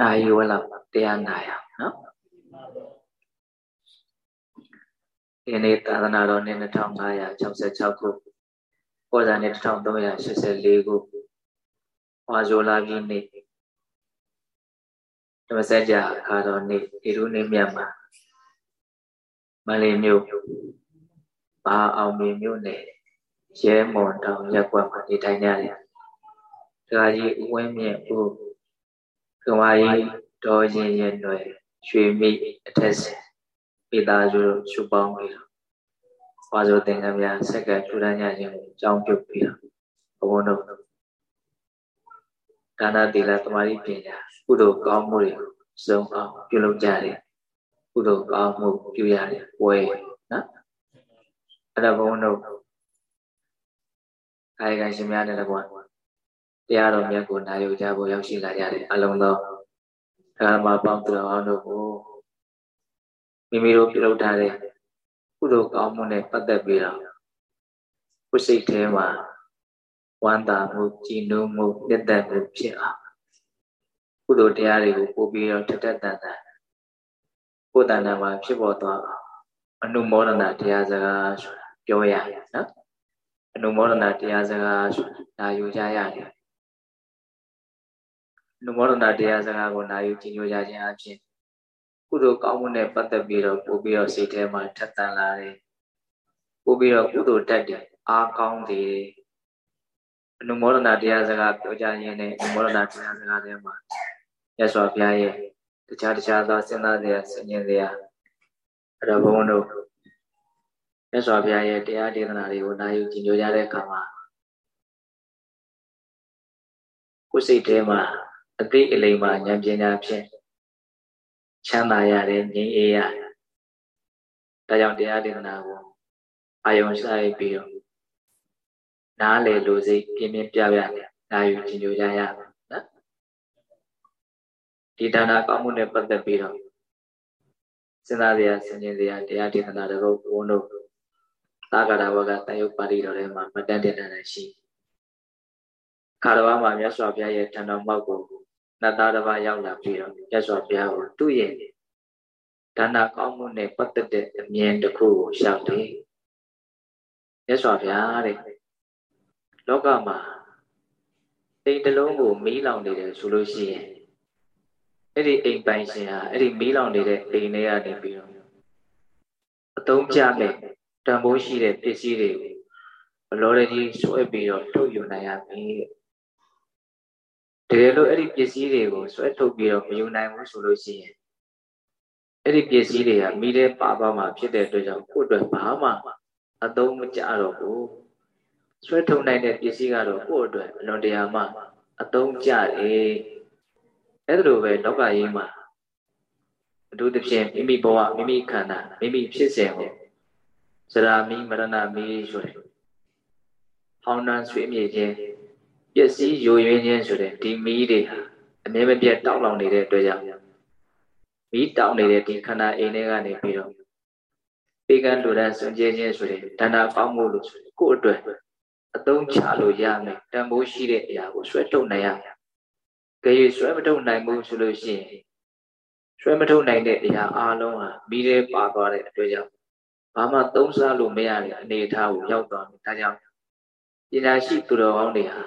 နိုင်ဝလောက်တရားနာရနော်ဒီနေ့သာသနာတော်နှစ်2566ခုပေါ်ဇာနှစ်1384ခုဝါဇိုလာပြည်နေ့ဓမ္မစကြာအခါတော်နေ့ဒီလိုနေ့မြတ်မှာမလေးမြို့ဘာအောင်မြေမြို့နယ်ရဲမွန်တောင်ရက်ကွက်မှာနေထိုင်ကြတယ်။ဒါကြီးဝင်းမြင့်ဦး ကမာကြီးဒေါ်ရင်ရင်တွေရွှေမိအထက်ဆင်မိသားစုရှုပေါင်းပြီးတော့ဘာဆိုသင်္ကန်းများဆက်ကထူထမ်းကြခြင်းကိုအကြောင်းပြုပြီးတော့ဘုန်းတော်ဒါနသီလသမာဓိပညာကုသိုလ်ကောင်းမှုတွေစုံအောင်ပြုလုပ်ကြတယ်ကုသိုလ်ကောင်းမှုပြုရတယ်ဝယ်နော်အဲ့ဒါဘုန်းတော်ကာယကံရှင်များတဲ့ကွာ တရားတော်မြတ်ကိုနာယူကြဖို့ရောက်ရှိလာကြတယ်အလုံးသောဓမ္မပေါင်းသူတော်အောင်တို့ကိုမိမိတို့ပြုလုပ်ထားတဲ့ကုသိုလ်ကောင်းမှုနဲ့ပတ်သက်ပြီးတော့ကိုယ်စိတ်ထဲမှာဝမ်းသာမှုကြည်နူးမှုနှစ်သက်မှုဖြစ်အောင်ကုသိုလ်တရားတွေကိုပို့ပြီးတော့ထက်ထက်တန်တန်ကိုယ်တဏ္ဍာမှာဖြစ်ပေါ်သွားအောင်အနုမောဒနာတရားစကားဆိုတာပြောရနော်အနုမောဒနာတရားစကားဆိုတာနာယူကြရတယ်အ နုမောဒနာတရားစကားကိုနာယူကြည်ညိုကြခြင်းအပြင်ကုသိုလ်ကောင်းမှုနဲ့ပတ်သက်ပြီးတော့ပို့ပြီးတော့စိတ်ထဲမှာထက်သန်လာတယ်ပို့ပြီးတော့ကုသိုလ်တက်တယ်အားကောင်းတယ်အနုမောဒနာတရားစကားပြောကြခြင်းနဲ့အနုမောဒနာတရားစကားတွေမှာရသော်ဘုရားရဲ့တခြားတခြားသောစဉ်းစားစရာဆင်ခြင်စရာအဲ့တော့ဘုန်းတို့ရသော်ဘုရားရဲ့တရားဒေသနာတွေကိုနာယူကြည်ညိုကြတဲ့အခါမှာကိုယ်စိတ်ထဲမှာ အသိအလိမ္မာဉာဏ်ပညာဖြင့်ချမ်းသာရတယ်ငြိမ်းအေးရတယ်ဒါကြောင့်တရားဒေသနာကိုအာယုံဆိုင်ပြီးတော့နားလေလူစိတ်ပြင်းပြပြပြနာယူကြည်ညိုကြရနော်ဒီဒါနာကောင်းမှုနဲ့ပတ်သက်ပြီးတော့စဉ်းစားစရာဆင်ခြင်စရာတရားဒေသနာတို့ဘုန်းတို့သာဂရဝကတန်ယုတ်ပါဠိတော်ထဲမှာမတန်တဲ့တန်တဲ့ရှိခါတော်မှာမြတ်စွာဘုရားရဲ့ထံတော်မောက်ကို နတ်သားတစ်ပါးရောက်လာပြီးတော့မြတ်စွာဘုရားကိုသူ့ရဲ့ဒါနကောင်းမှုနဲ့ပတ်သက်တဲ့အမြင်တစ်ခုကိုရှောက်တယ်မြတ်စွာဘုရားတဲ့လောကမှာအိမ်တစ်လုံးကိုမီးလောင်နေတယ်ဆိုလို့ရှိရင်အဲ့ဒီအိမ်ပိုင်ရှင်ဟာအဲ့ဒီမီးလောင်နေတဲ့အိမ်ထဲကနေပြီးတော့အသုံးချမဲ့တန်ဖိုးရှိတဲ့ပစ္စည်းတွေကိုဘလောရကြီးဆွဲပြီးတော့ထုတ်ယူနိုင်ရပြီတ ကယ်လို့အဲ့ဒီပစ္စည်းတွေကိုဆွဲထုတ်ပြီးတော့မယူနိုင်ဘူးဆိုလို့ရှိရင်အဲ့ဒီပစ္စည်းတွေကမိတဲ့ပါပါမှာဖြစ်တဲ့အတွက်ကြောင့်ကိုယ့်အတွက်ဘာမှအသုံးမကျတော့ဘူးဆွဲထုတ်နိုင်တဲ့ပစ္စည်းကတော့ကိုယ့်အတွက်အလွန်တရာမှအသုံးကျတယ်အဲ့ဒါလိုပဲလောကကြီးမှာအထူးသဖြင့်မိမိဘဝမိမိခန္ဓာမိမိဖြစ်စဉ်ကိုစရာမီမရဏမီဆိုတဲ့ဟောင်းနှံဆွေးမြေခြင်း ပျက်စီးယိုယွင်းခြင်းဆိုတဲ့ဒီမီးတွေဟာအမြဲမပြတ်တောက်လောင်နေတဲ့အတွက်ကြောင့်မီးတောက်နေတဲ့ဒီခန္ဓာအိမ်ထဲကနေပြီးတော့ပေကံလူဒန်းစွန့်ကြဲခြင်းဆိုတဲ့ဒါနာကောင်းမှုလို့ဆိုကိုယ့်အတွက်အသုံးချလို့ရမယ်တန်ဖိုးရှိတဲ့အရာကိုဆွဲထုတ်နိုင်ရမယ်။ကြည်ဆွဲမထုတ်နိုင်ဘူးဆိုလို့ရှိရင်ဆွဲမထုတ်နိုင်တဲ့အရာအလုံးဟာမီးထဲပါသွားတဲ့အတွက်ကြောင့်ဘာမှသုံးစားလို့မရတဲ့အနေအထားကိုရောက်သွားတယ်။ဒါကြောင့်ပညာရှိသူတော်ကောင်းတွေဟာ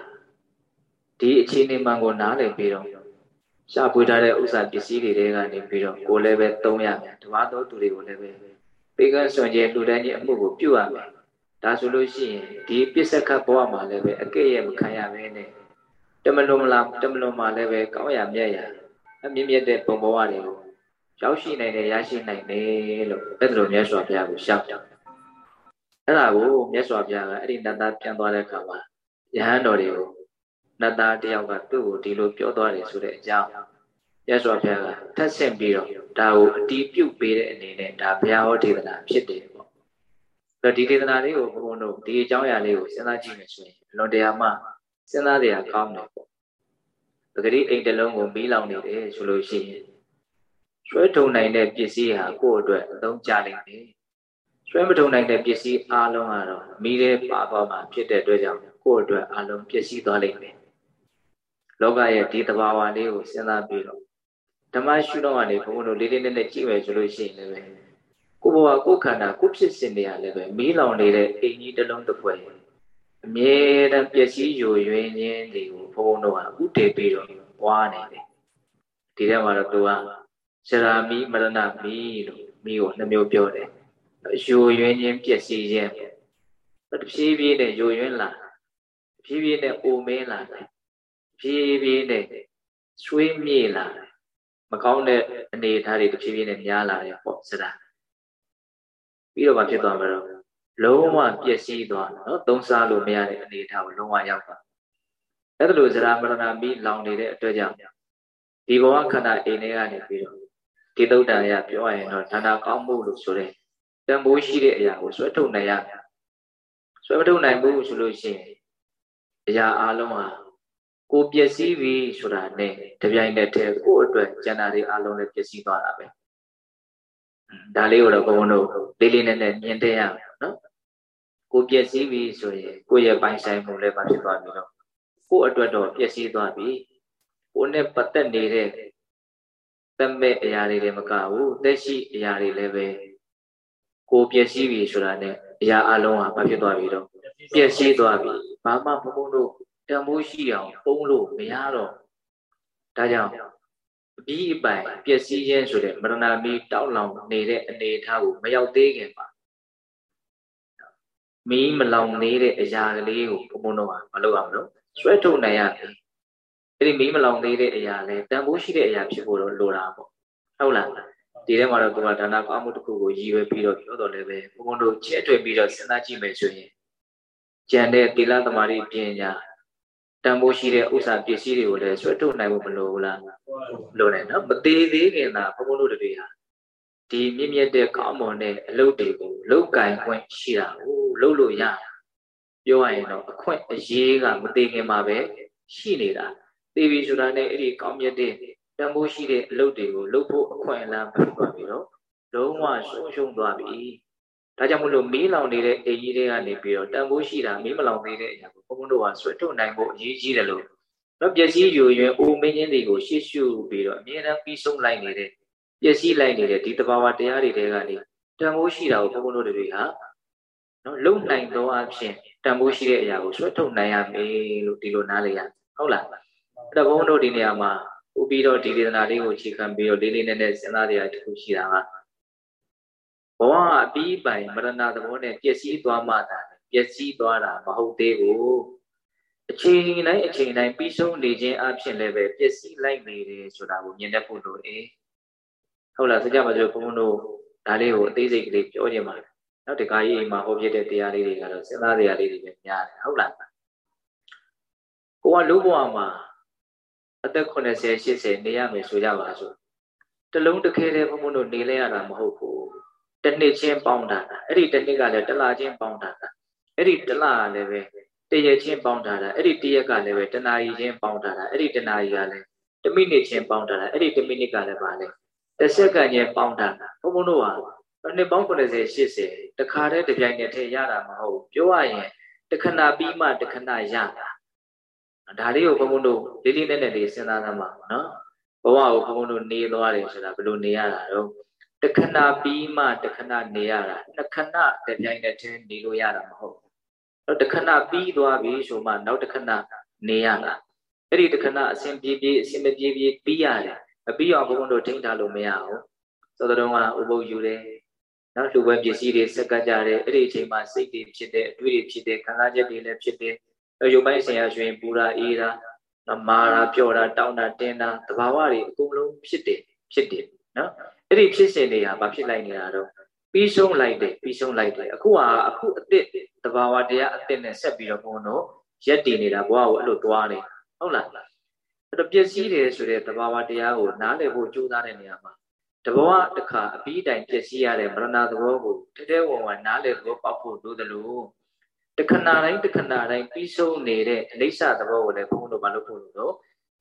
ဒီအခြေအနေမှန်ကိုနားလည်ပြီးတော့ရှာဖွေထားတဲ့ဥစ္စာပစ္စည်းတွေထဲကနေပြီးတော့ကိုယ်လည်းပဲသုံးရမယ်။ဓမ္မတော်သူတွေကိုလည်းပဲပေကံစွန့်ကျဲလူတိုင်းကြီးအမှုကိုပြုရမယ်။ဒါဆိုလို့ရှိရင်ဒီပစ္စကဘဝမှာလည်းပဲအကဲ့ရဲ့မခံရဘဲနဲ့တမလွန်မလားတမလွန်မှာလည်းပဲကောင်းရမြတ်ရအမြင့်မြတ်တဲ့ဘုံဘဝတွေကိုရောက်ရှိနိုင်တယ်ရရှိနိုင်တယ်လို့အဲ့ဒါလိုမြတ်စွာဘုရားကိုရှောက်တယ်အဲ့ဒါကိုမြတ်စွာဘုရားကအဲ့ဒီနတ်သားပြန်သွားတဲ့အခါမှာယဟန်တော်တွေကို နတ်သားတယောက်ကသူ့ကိုဒီလိုပြောသွားတယ်ဆိုတဲ့အကြောင်းမြတ်စွာဘုရားကထပ်ဆင့်ပြီးတော့ဒါကိုအတီးပြုတ်ပေးတဲ့အနေနဲ့ဒါဘုရားဟောဒေသနာဖြစ်တယ်ပေါ့အဲ့ဒီဒေသနာလေးကိုဘုန်းတို့ဒီအကြောင်းအရာလေးကိုစဉ်းစားကြည့်မယ်ဆိုရင်လွန်တရားမှစဉ်းစားရကောင်းတယ်ပေါ့ပဂရိအိမ်တလုံးကိုမီးလောင်နေတယ်ဆိုလို့ရှိရင်ဆွဲထုံနိုင်တဲ့ပစ္စည်းဟာကိုယ့်အတွက်အသုံးကျလိမ့်မယ်ဆွဲမထုံနိုင်တဲ့ပစ္စည်းအလုံးကတော့မီးထဲပါသွားမှာဖြစ်တဲ့အတွက်ကြောင့်ကိုယ့်အတွက်အလုံးပျက်စီးသွားလိမ့်မယ် လောကရဲ့ဒီသဘာဝလေးကိုစဉ်းစားပြီးတော့ဓမ္မရှုတော့ကနေဘုန်းဘုန်းတို့လေးလေးနက်နက်ကြည့်မယ်ဆိုလို့ရှိရင်လည်းကိုဘဝကိုခန္ဓာကိုဖြစ်စဉ်တွေကလည်းပဲမီးလောင်နေတဲ့အိမ်ကြီးတစ်လုံးတစ်ဖွဲ့အမြဲတမ်းပျက်စီးယိုယွင်းခြင်းတွေကိုဘုန်းဘုန်းတို့ကဥတည်ပြီးတော့ပွားနေတယ်ဒီထဲမှာတော့သူကဇရာမီမရဏမီလို့မီကိုနှမျိုးပြောတယ်ယိုယွင်းခြင်းပျက်စီးခြင်းတဖြည်းဖြည်းနဲ့ယိုယွင်းလာဖြည်းဖြည်းနဲ့အိုမင်းလာတယ် ဖြည်းဖြည်းနဲ့ဆွေးမြေ့လာတယ်မကောင်းတဲ့အနေအထားတွေတဖြည်းဖြည်းနဲ့များလာတယ်ပေါ့စရာပြီးတော့မှဖြစ်သွားမှာတော့လုံးဝပျက်စီးသွားနော်သုံးစားလို့မရတဲ့အနေအထားကိုလုံးဝရောက်သွားအဲ့ဒါလိုဇရာမရဏမီလောင်နေတဲ့အတွက်ကြောင့်ဒီဘဝခန္ဓာအိမ်ထဲကနေပြီးတော့ဒီသုတ်တန်ရပြောရရင်တော့ဌာနကောင်းမှုလို့ဆိုတဲ့တန်ဖိုးရှိတဲ့အရာကိုဆွဲထုတ်နိုင်ရဆွဲမထုတ်နိုင်ဘူးဆိုလို့ရှိရင်အရာအလုံးဟာ ကိုပျက်စီးပြီဆိုတာနဲ့တပြိုင်နက်တည်းကိုယ့်အတွက်ကျန်တာတွေအလုံးလည်းပျက်စီးသွားတာပဲဒါလေးကိုတော့ဘုန်းတို့လေးလေးနက်နက်မြင်တဲ့ရနော်ကိုပျက်စီးပြီဆိုရင်ကိုယ့်ရဲ့ပိုင်ဆိုင်မှုလည်းမဖြစ်သွားပြီတော့ကိုယ့်အတွက်တော့ပျက်စီးသွားပြီကိုယ်နဲ့ပတ်သက်နေတဲ့တမဲ့အရာတွေလည်းမကဘူးသက်ရှိအရာတွေလည်းပဲကိုပျက်စီးပြီဆိုတာနဲ့အရာအလုံးဟာမဖြစ်သွားပြီတော့ပျက်စီးသွားပြီဘာမှဘုံဘုံတို့ တန်ဖိုးရှိအောင်ပုံလို့မရတော့ဒါကြောင့်အပြီးအပိုင်ပျက်စီးခြင်းဆိုတဲ့မရဏမီတောက်လောင်နေတဲ့အနေအထားကိုမရောက်သေးခင်ပါမီးမလောင်နေတဲ့အရာကလေးကိုဘုံဘုံတို့ကမလုပ်အောင်လို့ဆွဲထုတ်နိုင်ရတယ်အဲ့ဒီမီးမလောင်သေးတဲ့အရာလဲတန်ဖိုးရှိတဲ့အရာဖြစ်ဖို့တော့လိုတာပေါ့ဟုတ်လားဒီထဲမှာတော့သူကဒါနကောင်းမှုတစ်ခုကိုရည်ရွယ်ပြီးတော့ပြောတော်လည်းပဲဘုံဘုံတို့ချဲ့ထွင်ပြီးတော့စဉ်းစားကြည့်မယ်ဆိုရင်ကျန်တဲ့သီလသမာဓိပညာ တန်ဖိုးရှိတဲ့ဥစ္စာပစ္စည်းတွေကိုလည်းဆွဲထုတ်နိုင်ဖို့မလိုဘူးလားလိုတယ်နော်မသေးသေးခင်သာဘုံဘုံတို့တွေဟာဒီမြင့်မြတ်တဲ့ကောင်းမွန်တဲ့အလုပ်တွေကိုလုတ်ကင်ခွင့်ရှိတာကိုလုတ်လို့ရပြောရရင်တော့အခွင့်အရေးကမသေးခင်မှာပဲရှိနေတာသေပြီဆိုတာနဲ့အဲ့ဒီကောင်းမြတ်တဲ့တန်ဖိုးရှိတဲ့အလုပ်တွေကိုလုပ်ဖို့အခွင့်အလမ်းဖြစ်သွားပြီတော့လုံးဝဆုံးရှုံးသွားပြီ ဒါကြောင့်မလို့မီးလောင်နေတဲ့အိမ်ကြီးတွေကနေပြီးတော့တန်ဖိုးရှိတာမီးမလောင်သေးတဲ့အရာကိုဘုန်းဘုန်းတို့ကဆွဲထုတ်နိုင်ဖို့အရေးကြီးတယ်လို့တော့ပျက်စီးယူရင်အိုမင်းချင်းတွေကိုရှေ့ရှုပြီးတော့အမြဲတမ်းပြီးဆုံးလိုက်နေတဲ့ပျက်စီးလိုက်နေတဲ့ဒီတဘာဝတရားတွေတဲကနေတန်ဖိုးရှိတာကိုဘုန်းဘုန်းတို့တွေဟာနော်လုံနိုင်သောအဖြစ်တန်ဖိုးရှိတဲ့အရာကိုဆွဲထုတ်နိုင်ရမယ်လို့ဒီလိုနားလည်ရဟုတ်လားအဲ့တော့ဘုန်းတို့ဒီနေရာမှာဥပြီးတော့ဒီဒေသနာလေးကိုအခြေခံပြီးတော့လေးလေးနက်နက်စဉ်းစားတရားတစ်ခုရှိတာက ဘဝအပြီးပိုင်မရဏသဘောနဲ့ပျက်စီးသွားမှသာပျက်စီးသွားတာမဟုတ်သေးဘူးအချိန်တိုင်းအချိန်တိုင်းပြီးဆုံးနေခြင်းအဖြစ်လည်းပဲပျက်စီးလိုက်နေတယ်ဆိုတာကိုမြင်တတ်ဖို့လိုတယ်ဟုတ်လားစကြပါစို့ဘုန်းဘုန်းတို့ဒါလေးကိုအသေးစိတ်ကလေးပြောကြပါနောက်တခါကြီးအိမ်မှာဟောပြတဲ့တရားလေးတွေကတော့စဉ်းစားတရားလေးတွေပဲများတယ်ဟုတ်လားကိုကလူဘဝမှာအသက်80 80နေရမယ်ဆိုကြပါစို့တလုံးတစ်ခဲတည်းဘုံဘုံတို့နေလဲရတာမဟုတ်ဘူး တစ်နှစ်ချင်းပေါင်းတာအဲ့ဒီတစ်နှစ်ကလည်းတစ်လချင်းပေါင်းတာအဲ့ဒီတစ်လကလည်းပဲတရက်ချင်းပေါင်းတာအဲ့ဒီတစ်ရက်ကလည်းပဲတနာရီချင်းပေါင်းတာအဲ့ဒီတနာရီကလည်းတစ်မိနစ်ချင်းပေါင်းတာအဲ့ဒီတစ်မိနစ်ကလည်းပါလေတစ်စက္ကန့်ချင်းပေါင်းတာဘုံဘုံတို့ကနှစ်ပေါင်း80 80တခါတည်းတစ်ပြိုင်တည်းထဲရတာမဟုတ်ပြောရရင်တခဏပြီးမှတခဏရတာဒါလေးကိုဘုံဘုံတို့လေးလေးနက်နက်လေးစဉ်းစားသမှာနော်ဘဝကိုဘုံဘုံတို့နေသွားတယ်ဆိုတာဘယ်လိုနေရတာတော့ တခဏပြီးမှတခဏနေရတာနှစ်ခဏတစ်ပြိုင်တည်းထဲနေလို့ရတာမဟုတ်တော့တခဏပြီးသွားပြီဆိုမှနောက်တခဏနေရတာအဲ့ဒီတခဏအစဉ်ပြေးပြေးအစဉ်မပြေးပြေးပြီးရတယ်မပြီးအောင်ဘုံဘုံတို့ထိန်းထားလို့မရဘူးသောတော်ကဥပုပ်ယူတယ်နော်လူပွဲပစ္စည်းတွေစက်ကကြတယ်အဲ့ဒီအချိန်မှာစိတ်တွေဖြစ်တယ်အတွေ့တွေဖြစ်တယ်ခံစားချက်တွေလည်းဖြစ်တယ်ရုပ်ပိုင်းဆင်ရရွှင်ပူတာအေးတာနော်မာတာပျော့တာတောင်းတာတင်းတာသဘာဝတွေအကုန်လုံးဖြစ်တယ်ဖြစ်တယ်နော် အဲ့ဒီဖြစ်စဉ်တွေကဘာဖြစ်လိုက်နေတာတော့ပြီးဆုံးလိုက်တယ်ပြီးဆုံးလိုက်တယ်အခုဟာအခုအစ်စ်သဘာဝတရားအစ်စ်နဲ့ဆက်ပြီးတော့ဘုံတော့ရက်တည်နေတာဘဝကိုအဲ့လိုသွားနေဟုတ်လားအဲ့တော့ပျက်စီးတယ်ဆိုတဲ့သဘာဝတရားကိုနားလည်ဖို့ကြိုးစားတဲ့နေရာမှာတဘဝတစ်ခါအပြီးတိုင်ပျက်စီးရတဲ့မရဏသဘောကိုတတဲဝင်ဝင်နားလည်ဖို့ပေါက်ဖို့လိုသလိုတခဏတိုင်းတခဏတိုင်းပြီးဆုံးနေတဲ့အနိစ္စသဘောကိုလည်းဘုန်းတော်ဘာလို့ဖို့လို့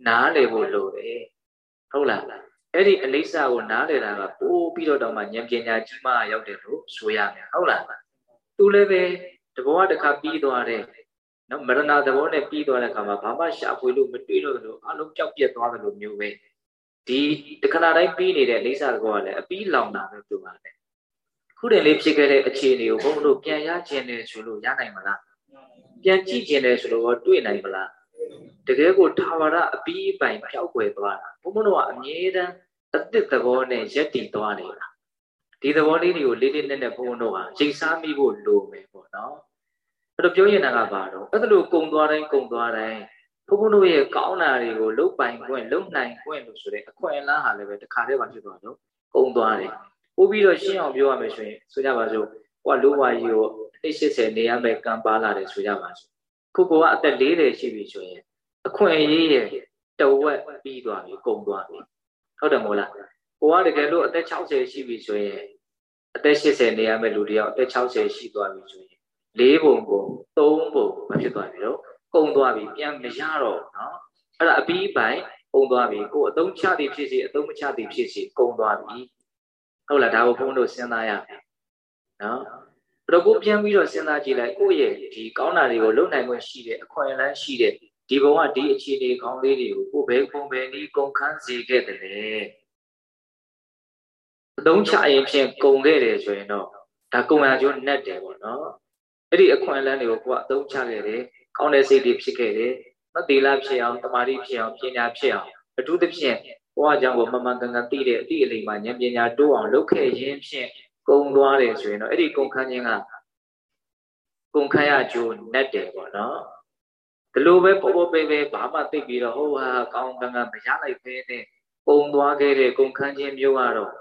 နားလည်ဖို့လိုတယ်ဟုတ်လား အဲ့ဒီအနိစ္စကိုနားလည်တာကပိုးပြီးတော့တော့မှဉာဏ်ပညာကြီးမှရောက်တယ်လို့ဆိုရမယ်ဟုတ်လားသူလည်းပဲတဘောတစ်ခါပြီးသွားတဲ့နော်မရဏသဘောနဲ့ပြီးသွားတဲ့အခါမှာဘာမှရှာဖွေလို့မတွေ့တော့လို့အလုံးကြောက်ပြက်သွားတယ်လို့မျိုးပဲဒီတခဏတိုင်းပြီးနေတဲ့အိဋ္ဌသဘောကလည်းအပြီးလောင်တာပဲတူပါတယ်ခုတည်းလေးဖြစ်ခဲ့တဲ့အခြေအနေကိုဘုန်းတို့ပြန်ရခြင်းနဲ့ဆိုလို့ရနိုင်မလားပြန်ကြည့်ခြင်းနဲ့ဆိုလို့တွေ့နိုင်မလားတကယ်ကိုထာဝရအပြီးပိုင်ဖြောက်ွယ်သွားတာဘုန်းတို့ကအမြဲတမ်း အသစ်သဘောနဲ့ယက်တည်သွားနေတာဒီသဘောလေးတွေကိုလေးလေးနက်နက်ဘုန်းတို့ကရိတ်စားမိဖို့လိုမယ်ပေါ့နော်အဲ့တော့ပြောရင်တာကဘာတော့အဲ့ဒါလို့ကုံသွားတိုင်းကုံသွားတိုင်းဘုန်းဘုန်းတို့ရဲ့ကောင်းတာတွေကိုလုတ်ပိုင်ခွင့်လုတ်နိုင်ခွင့်လို့ဆိုတဲ့အခွင့်အလမ်းဟာလည်းပဲတခါတည်းမှဖြစ်သွားတော့ကုံသွားတယ်ပို့ပြီးတော့ရှင်းအောင်ပြောရမယ်ဆိုရင်ဆိုကြပါစို့ဟိုကလိုဝါကြီးကို80နေရမယ်ကံပါလာတယ်ဆိုကြပါစို့ခုကအသက်40ရှိပြီဆိုရင်အခွင့်အရေးရဲ့တဝက်ပြီးသွားပြီကုံသွားပြီ ဟုတ်တယ်မို့လားကိုကတကယ်လို့အသက်60ရှိပြီဆိုရင်အသက်80နေရမယ်လူတယောက်အသက်60ရှိသွားပြီဆိုရင်၄ပုံပုံ၃ပုံမဖြစ်သွားပြီတော့ကုံသွားပြီပြန်မရတော့နော်အဲ့ဒါအပြီးပိုင်ကုံသွားပြီကိုအသုံးချသည်ဖြစ်စီအသုံးမချသည်ဖြစ်စီကုံသွားပြီဟုတ်လားဒါကိုဘုန်းတို့စဉ်းစားရမယ်နော်အဲ့တော့ကိုပြန်ပြီးတော့စဉ်းစားကြည့်လိုက်ကိုယ့်ရဲ့ဒီကောင်းတာတွေကိုလုံနိုင်ခွင့်ရှိတဲ့အခွင့်အလမ်းရှိတဲ့ ဒီဘဝဒီအခြေအနေကောင်းလေးတွေကိုကိုဘယ်ပုံပဲနည်းကုန်ခန်းစေခဲ့တယ်လေအသုံးချရင်ဖြင့်ကုန်ခဲ့တယ်ဆိုရင်တော့ဒါကုံရကျိုးနဲ့တယ်ပေါ့နော်အဲ့ဒီအခွင့်အလမ်းတွေကိုကိုကအသုံးချခဲ့တယ်ကောင်းတဲ့စိတ်တွေဖြစ်ခဲ့တယ်နော်သီလဖြစ်အောင်တမာတိဖြစ်အောင်ပညာဖြစ်အောင်အထူးသဖြင့်ဘဝကြောင့်ကိုမမှန်ကန်ကန်သိတဲ့အသည့်အလိမ္မာဉာဏ်ပညာတိုးအောင်လုပ်ခဲ့ရင်းဖြင့်ကုံသွားတယ်ဆိုရင်တော့အဲ့ဒီကုံခန်းခြင်းကကုံခန်းရကျိုးနဲ့တယ်ပေါ့နော် ဒီလိုပဲပေါ်ပေါ်ပဲပဲဘာမှသိပြီးတော့ဟိုဟာကောင်းကန်ကန်မရလိုက်ပဲနဲ့ကုံသွားခဲ့တဲ့ကုံခန်းခြင်းမျိုးကတော့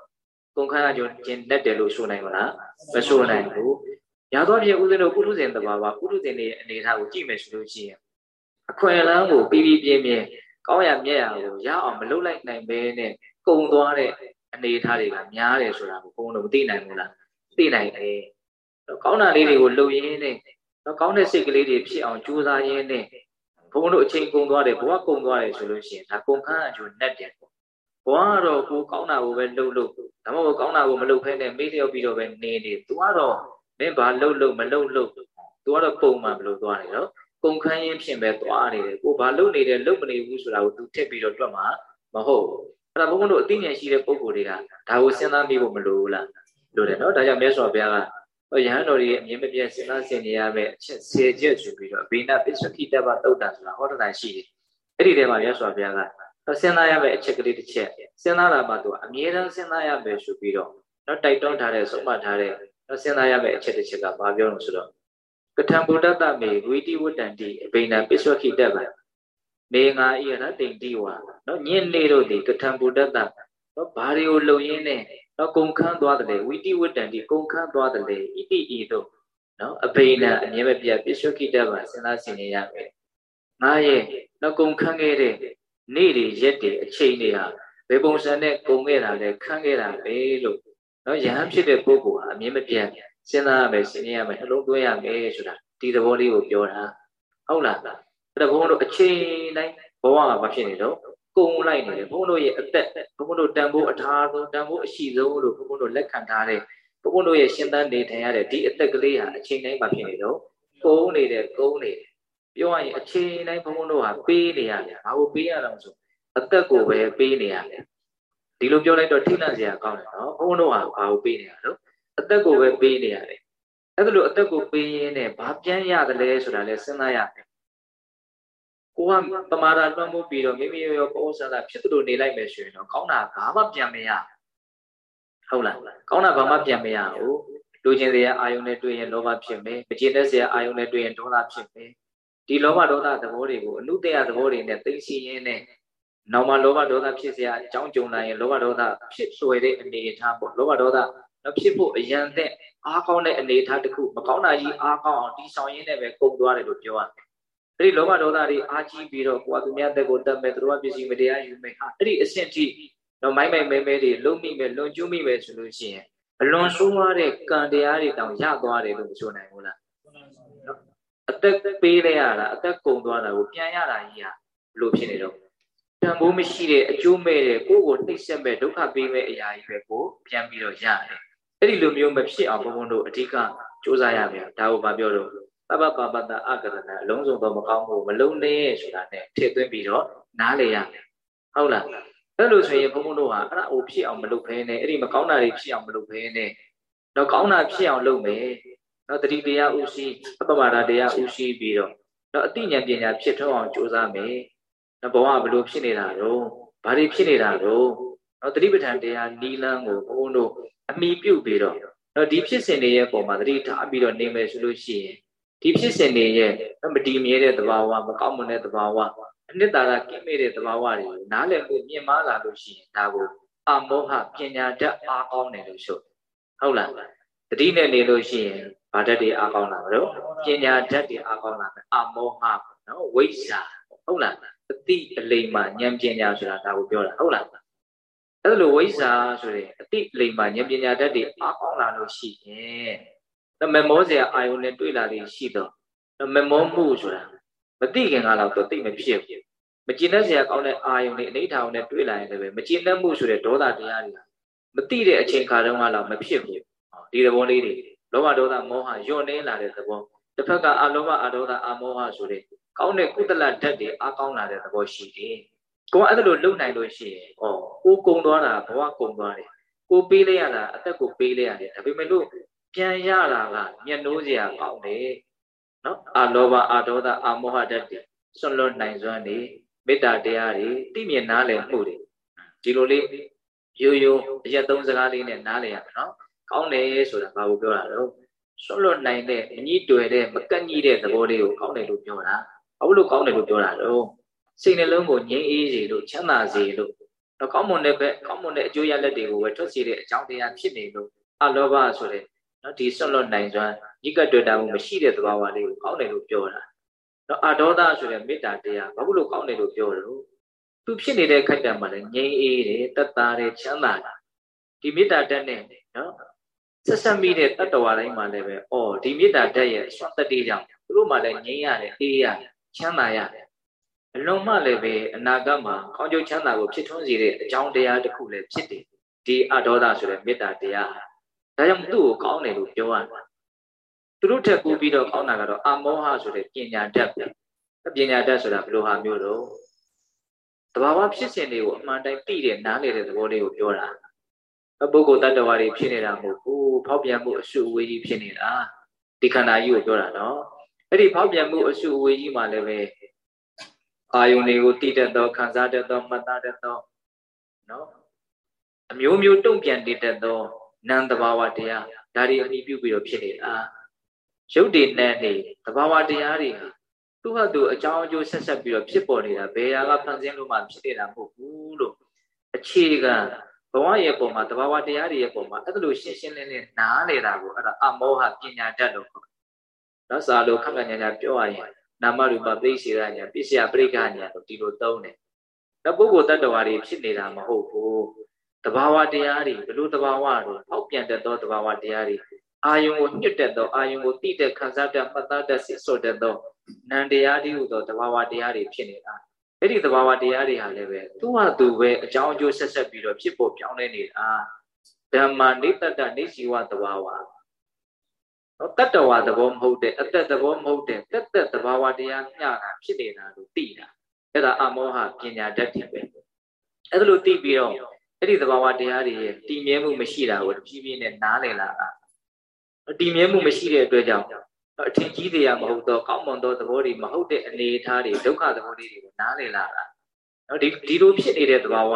ကုံခန်းရကျိုးကျင်နဲ့တယ်လို့ဆိုနိုင်မလားမဆိုနိုင်ဘူးရသောဖြင့်ဦးဇင်းတို့ပုထုဇဉ်တဘာဝပုထုဇဉ်တွေအနေထားကိုကြည့်မယ်ဆိုလို့ရှိရင်အခွင့်အလမ်းကိုပြီးပြီးပြင်းပြင်းကောင်းရမြတ်ရကိုရအောင်မလုပ်လိုက်နိုင်ပဲနဲ့ကုံသွားတဲ့အနေထားတွေကများတယ်ဆိုတာကိုဘုန်းတော်မသိနိုင်ဘူးလားသိနိုင်တယ်ကောင်းတာလေးတွေကိုလုပ်ရင်းနဲ့ တော့ကောင်းတဲ့စိတ်ကလေးတွေဖြစ်အောင်ကြိုးစားရင်းနဲ့ဘုန်းတို့အချိန်ကုန်သွားတယ်ဘဝကုန်သွားတယ်ဆိုလို့ရှိရင်ဒါကုန်ခန်းအကျိုးနဲ့တယ်ပေါ့ဘဝကတော့ကိုကောင်းတာကိုပဲလုပ်လို့ဒါမှမဟုတ်ကောင်းတာကိုမလုပ်ဖဲနဲ့မေ့လျော့ပြီးတော့ပဲနေနေသူကတော့မင်းဘာလုပ်လို့မလုပ်လို့သူကတော့ပုံမှန်ဘလို့သွားနေတော့ကုန်ခန်းရင်းဖြင့်ပဲသွားနေတယ်ကိုဘာလုပ်နေတယ်လုပ်မနေဘူးဆိုတာကိုသူထည့်ပြီးတော့တွက်မှာမဟုတ်ဘူးအဲ့ဒါဘုန်းဘုန်းတို့အသိဉာဏ်ရှိတဲ့ပုံကိုယ်တွေကဒါကိုစဉ်းစားမိဖို့မလိုဘူးလားလိုတယ်နော်ဒါကြောင့်မြတ်စွာဘုရားက ရဟန်းတော်တွေအမြင်မပြတ်စဉ်းစားဆင်နေရမယ့်အချက်၁၀ချက်ဆိုပြီးတော့အဘိနပစ္စခိတ္တဘသုတ်တံဆိုတာဟောတာရှိတယ်အဲ့ဒီထဲမှာမြတ်စွာဘုရားကစဉ်းစားရမယ့်အချက်ကလေးတစ်ချက်စဉ်းစားတာမှသူအမြဲတမ်းစဉ်းစားရမယ်ဆိုပြီးတော့နော်တိုက်တွန်းထားတဲ့ဆုံးမထားတဲ့နော်စဉ်းစားရမယ့်အချက်တစ်ချက်ကဘာပြောလို့ဆိုတော့ကထံဗုဒ္ဓတမေဝိတိဝတ္တန္တိအဘိနပစ္စခိတ္တဘမေငါဤရတိန်တိဝါနော်ညင်နေတို့ဒီကထံဗုဒ္ဓတနော်ဘာတွေကိုလုံရင်းနဲ့ နော်ကုံခန်းသွားတယ်ဝိတိဝတ္တန္တိကုံခန်းသွားတယ်ဣတိဤတို့နော်အဘိနအမြဲမပြတ်ပစ္စခိတ္တဘစဉ်းစားဆင်နေရမယ်ငါရဲ့နော်ကုံခန်းခဲ့တဲ့နေ့တွေရက်တွေအချိန်တွေဟာဘယ်ပုံစံနဲ့ကုံခဲ့တာလဲခန်းခဲ့တာပဲလို့နော်ယဟန်ဖြစ်တဲ့ပုဂ္ဂိုလ်ဟာအမြဲမပြတ်စဉ်းစားရမယ်စဉ်းရမယ်နှလုံးသွင်းရမယ်ဆိုတာဒီသဘောလေးကိုပြောတာဟုတ်လားအဲ့ဒါဘုန်းတို့အချိန်တိုင်းဘဝကမဖြစ်နေတော့ ကုံလိုက်နေတယ်ဘုန်းတို့ရဲ့အသက်ဘုန်းတို့တန်ဖိုးအထားဆုံးတန်ဖိုးအရှိဆုံးလို့ဘုန်းတို့လက်ခံထားတဲ့ဘုန်းတို့ရဲ့ရှင်းတန်းနေထိုင်ရတဲ့ဒီအသက်ကလေးဟာအချိန်တိုင်းမှာဖြစ်နေတော့ကုံနေတယ်ကုံနေတယ်ပြောရရင်အချိန်တိုင်းဘုန်းတို့ဟာပေးနေရတယ်ဘာလို့ပေးရအောင်ဆိုအသက်ကိုပဲပေးနေရတယ်ဒီလိုပြောလိုက်တော့ထိတ်လန့်စရာကောင်းတယ်နော်ဘုန်းတို့ဟာဘာလို့ပေးနေရတော့အသက်ကိုပဲပေးနေရတယ်အဲ့ဒါလို့အသက်ကိုပေးရင်းနဲ့ဘာပြန်ရတယ်လဲဆိုတာလဲစဉ်းစားရတယ် ကိုကပမာဒလွှမ်းမိုးပြီးတော့မိမိရောရောပေါ်စားတာဖြစ်သလိုနေလိုက်မယ်ဆိုရင်တော့ကောင်းတာဘာမှပြန်မရဟုတ်လားကောင်းတာဘာမှပြန်မရဘူးလူချင်းစရာအာယုန်နဲ့တွေ့ရင်လောဘဖြစ်မယ်မကျေနပ်စရာအာယုန်နဲ့တွေ့ရင်ဒေါသဖြစ်မယ်ဒီလောဘဒေါသသဘောတွေကိုအနုတ္တယသဘောတွေနဲ့သိသိရင်းနဲ့နောက်မှလောဘဒေါသဖြစ်စရာအကြောင်းကြုံလာရင်လောဘဒေါသဖြစ်ဆွယ်တဲ့အနေအထားပေါ့လောဘဒေါသနော်ဖြစ်ဖို့အရန်တဲ့အားကောင်းတဲ့အနေအထားတစ်ခုမကောင်းတာကြီးအားကောင်းအောင်တီဆောင်ရင်းနဲ့ပဲကုန်သွားတယ်လို့ပြောရတယ်။ အဲ့ဒီလောဘဒေါသတွေအားကြီးပြီးတော့ကိုယ်ကသူများတက်ကိုတတ်မဲ့သူတို့ကပစ္စည်းမတရားယူမယ်ဟာအဲ့ဒီအဆင့်ထိတော့မိုင်းမိုင်မဲမဲတွေလုံမိမယ်လွန်ကျူးမိမယ်ဆိုလို့ရှိရင်အလွန်ဆိုးွားတဲ့ကံတရားတွေတောင်ရသွားတယ်လို့မဆိုနိုင်ဘူးလား။နော်အသက်ပေးလိုက်ရတာအသက်ကုန်သွားတာကိုပြန်ရတာကြီးဟာဘလို့ဖြစ်နေတော့တန်ဖိုးမရှိတဲ့အကျိုးမဲ့တဲ့ကိုယ့်ကိုနှိပ်စက်မဲ့ဒုက္ခပေးမဲ့အရာကြီးပဲကိုပြန်ပြီးတော့ရတယ်အဲ့ဒီလိုမျိုးမဖြစ်အောင်ဘုံဘုံတို့အဓိကစူးစမ်းရမယ်ဒါကိုမပြောတော့ ပပပပတအကရဏအလုံးစုံတော့မကောင်းဘူးမလုံးနဲ့ဆိုတာနဲ့ထည့်သွင်းပြီးတော့နားလေရမယ်ဟုတ်လားအဲ့လိုဆိုရင်ဘုန်းဘုန်းတို့ဟာအဲ့ဒါအိုဖြစ်အောင်မလုပ်ဘဲနဲ့အဲ့ဒီမကောင်းတာတွေဖြစ်အောင်မလုပ်ဘဲနဲ့တော့ကောင်းတာဖြစ်အောင်လုပ်မယ်တော့တတိတရားဥရှိအပမတာတရားဥရှိပြီးတော့တော့အတိညာပညာဖြစ်ထွန်းအောင်ကြိုးစားမယ်တော့ဘဝဘလို့ဖြစ်နေတာတော့ဘာတွေဖြစ်နေတာတော့တော့တတိပဋ္ဌာန်တရားနီလန်းကိုဘုန်းဘုန်းတို့အမိပြုတ်ပြီးတော့တော့ဒီဖြစ်စဉ်တွေရဲ့ပုံမှာတတိထားပြီးတော့နေမယ်ဆိုလို့ရှိရင် ဒီဖြစ်စဉ်တွေရဲ့မတည်မြဲတဲ့သဘာဝမကောင်းမွန်တဲ့သဘာဝအနှစ်သာရကင်းမဲ့တဲ့သဘာဝတွေကိုနားလည်ဖို့မြင်မာလာလို့ရှိရင်ဒါကိုအမောဟပညာတတ်အားကောင်းတယ်လို့ဆိုဟုတ်လားတတိနဲ့နေလို့ရှိရင်ဘာတတ်တွေအားကောင်းလာမလို့ပညာတတ်တွေအားကောင်းလာမယ်အမောဟနော်ဝိဇ္ဇာဟုတ်လားအတိအလိမ္မာဉာဏ်ပညာဆိုတာဒါကိုပြောတာဟုတ်လားအဲ့လိုဝိဇ္ဇာဆိုရင်အတိအလိမ္မာဉာဏ်ပညာတတ်တွေအားကောင်းလာလို့ရှိရင် မမောစရာအာယုန်နဲ့တွေ့လာလို့ရှိတော့မမောမှုဆိုတာမသိခင်ကတော့သူသိမဖြစ်ဘူးမကျင်တတ်စရာကောင်းတဲ့အာယုန်တွေအနိဋ္ဌာုံနဲ့တွေ့လာရင်လည်းမကျင်တတ်မှုဆိုတဲ့ဒေါသတရားတွေကမသိတဲ့အချိန်ခါတုန်းကတော့မဖြစ်ဘူးဒီသဘောလေးတွေလောဘဒေါသမောဟညွန့်နေလာတဲ့သဘောတစ်ဖက်ကအလောဘအဒေါသအမောဟဆိုတဲ့ကောင်းတဲ့ကုသလဓာတ်တွေအကောင်းလာတဲ့သဘောရှိတယ်ကိုကအဲ့ဒါလိုလုံနိုင်လို့ရှိရင်ဩကိုကုံသွားတာဘဝကုံသွားတယ်ကိုပေးလိုက်ရတာအသက်ကိုပေးလိုက်ရတယ်ဒါပေမဲ့လို့ ပြန်ရတာကမျက်နှိုးစရာကောင်းတယ်နော်အလောဘအဒေါသအမောဟဓာတ်တွေစွန့်လွတ်နိုင်စွမ်းနေမေတ္တာတရားတွေသိမြင်နားလည်မှုတွေဒီလိုလေးရိုးရိုးအရက်သုံးစကားလေးနဲ့နားလည်ရမယ်နော်ကောင်းတယ်ဆိုတာဘာကိုပြောတာလဲစွန့်လွတ်နိုင်တဲ့မကြီးတွေ့တဲ့မကန့်ကြီးတဲ့သဘောလေးကိုကောင်းတယ်လို့ပြောတာဘာလို့ကောင်းတယ်လို့ပြောတာလဲစိတ်နှလုံးကိုငြိမ်းအေးစေလို့ချမ်းသာစေလို့တော့ကောင်းမွန်တဲ့ဘက်ကောင်းမွန်တဲ့အကျိုးရလက်တွေကိုပဲထွက်စေတဲ့အကြောင်းတရားဖြစ်နေလို့အလောဘဆိုတဲ့ နော်ဒီစွန့်လွတ်နိုင်စွမ်းညိကတွေ့တာမှုမရှိတဲ့သဘာဝလေးကိုကောင်းတယ်လို့ပြောတာနော်အဒေါသဆိုတဲ့မေတ္တာတရားဘာလို့ကောင်းတယ်လို့ပြောလို့သူဖြစ်နေတဲ့ခိုက်တံမှာလည်းငြိမ်းအေးတယ်တတ်တာတယ်ချမ်းသာတယ်ဒီမေတ္တာတက်နဲ့နော်ဆက်ဆက်မိတဲ့တတ္တဝါတိုင်းမှာလည်းပဲအော်ဒီမေတ္တာတက်ရဲ့စွမ်းတတိကြောင့်သူတို့မှလည်းငြိမ်းရတယ်အေးရတယ်ချမ်းသာရတယ်အလုံးမလည်းပဲအနာဂတ်မှာကောင်းကျိုးချမ်းသာကိုဖြစ်ထွန်းစေတဲ့အကြောင်းတရားတစ်ခုလည်းဖြစ်တယ်ဒီအဒေါသဆိုတဲ့မေတ္တာတရား ဒါကြောင့်သူ့ကိုကောင်းတယ်လို့ပြောရတာသူတို့ထက်ပိုပြီးတော့ကောင်းတာကတော့အမောဟဆိုတဲ့ပညာတတ်ပဲပညာတတ်ဆိုတာဘယ်လိုဟာမျိုးတော့တဘာဝဖြစ်စဉ်တွေကိုအမှန်တိုင်းသိတဲ့နားလည်တဲ့သဘောလေးကိုပြောတာပုဂ္ဂိုလ်တ attva တွေဖြစ်နေတာမဟုတ်ဘူးဖောက်ပြန်မှုအစုအဝေးကြီးဖြစ်နေတာဒီခန္ဓာကြီးကိုပြောတာနော်အဲ့ဒီဖောက်ပြန်မှုအစုအဝေးကြီးမှာလည်းပဲအာယုန်တွေကိုတည်တတ်သောခံစားတတ်သောမှတ်သားတတ်သောနော်အမျိုးမျိုးတုံ့ပြန်တည်တတ်သော နံတဘာဝတရားဒါတွေအမိပြုပြီးတော့ဖြစ်နေတာရုပ်တည်နဲ့နေတဘာဝတရားတွေဟာသူ့ဟာသူအကြောင်းအကျိုးဆက်ဆက်ပြီးတော့ဖြစ်ပေါ်နေတာဘယ်ဟာကဖန်ဆင်းလို့မှဖြစ်နေတာမဟုတ်ဘူးလို့အခြေခံဘဝရဲ့ပုံမှာတဘာဝတရားတွေရဲ့ပုံမှာအဲ့ဒါလိုရှင်းရှင်းလင်းလင်းနားလေတာကိုအဲ့ဒါအမောဟပညာတတ်လို့ခေါ်တယ်။နော်စာလို့ခက်ခက်ညာညာပြောရရင်နာမရူပပိစေရညာပစ္စယပရိက္ခညာလို့ဒီလိုသုံးတယ်။တော့ပုဂ္ဂိုလ်တ attva တွေဖြစ်နေတာမဟုတ်ဘူး။ တဘာဝတရားတွေဘလို့တဘာဝတော့ပေါက်ပြန်တတ်သောတဘာဝတရားတွေအာယုံကိုညှစ်တက်သောအာယုံကိုတိတဲ့ခံစားတတ်မှတ်သားတတ်စစ်စော့တတ်သောနံတရားတွေဟူသောတဘာဝတရားတွေဖြစ်နေတာအဲ့ဒီတဘာဝတရားတွေဟာလည်းပဲသူ့ဟာသူပဲအကြောင်းအကျိုးဆက်ဆက်ပြီးတော့ဖြစ်ပေါ်ပြောင်းလဲနေတာဓမ္မနိတ္တနေစီဝတဘာဝနော်တတ္တဝါသဘောမဟုတ်တဲ့အသက်သဘောမဟုတ်တဲ့တက်တက်သဘာဝတရားမျှတာဖြစ်နေတာလို့သိတာအဲ့ဒါအမောဟပညာတတ်တယ်ပဲအဲ့ဒါလို့သိပြီးတော့ အဲ့ဒီသဘာဝတရားတွေရဲ့တည်မြဲမှုမရှိတာကိုတဖြည်းဖြည်းနဲ့နားလည်လာတာတည်မြဲမှုမရှိတဲ့အတွက်ကြောင့်အထင်ကြီးတရားမဟုတ်တော့ကောင်းမွန်သောသဘောတွေမဟုတ်တဲ့အနေအထားတွေဒုက္ခသဘောတွေကိုနားလည်လာတာနော်ဒီဒီလိုဖြစ်နေတဲ့သဘာဝ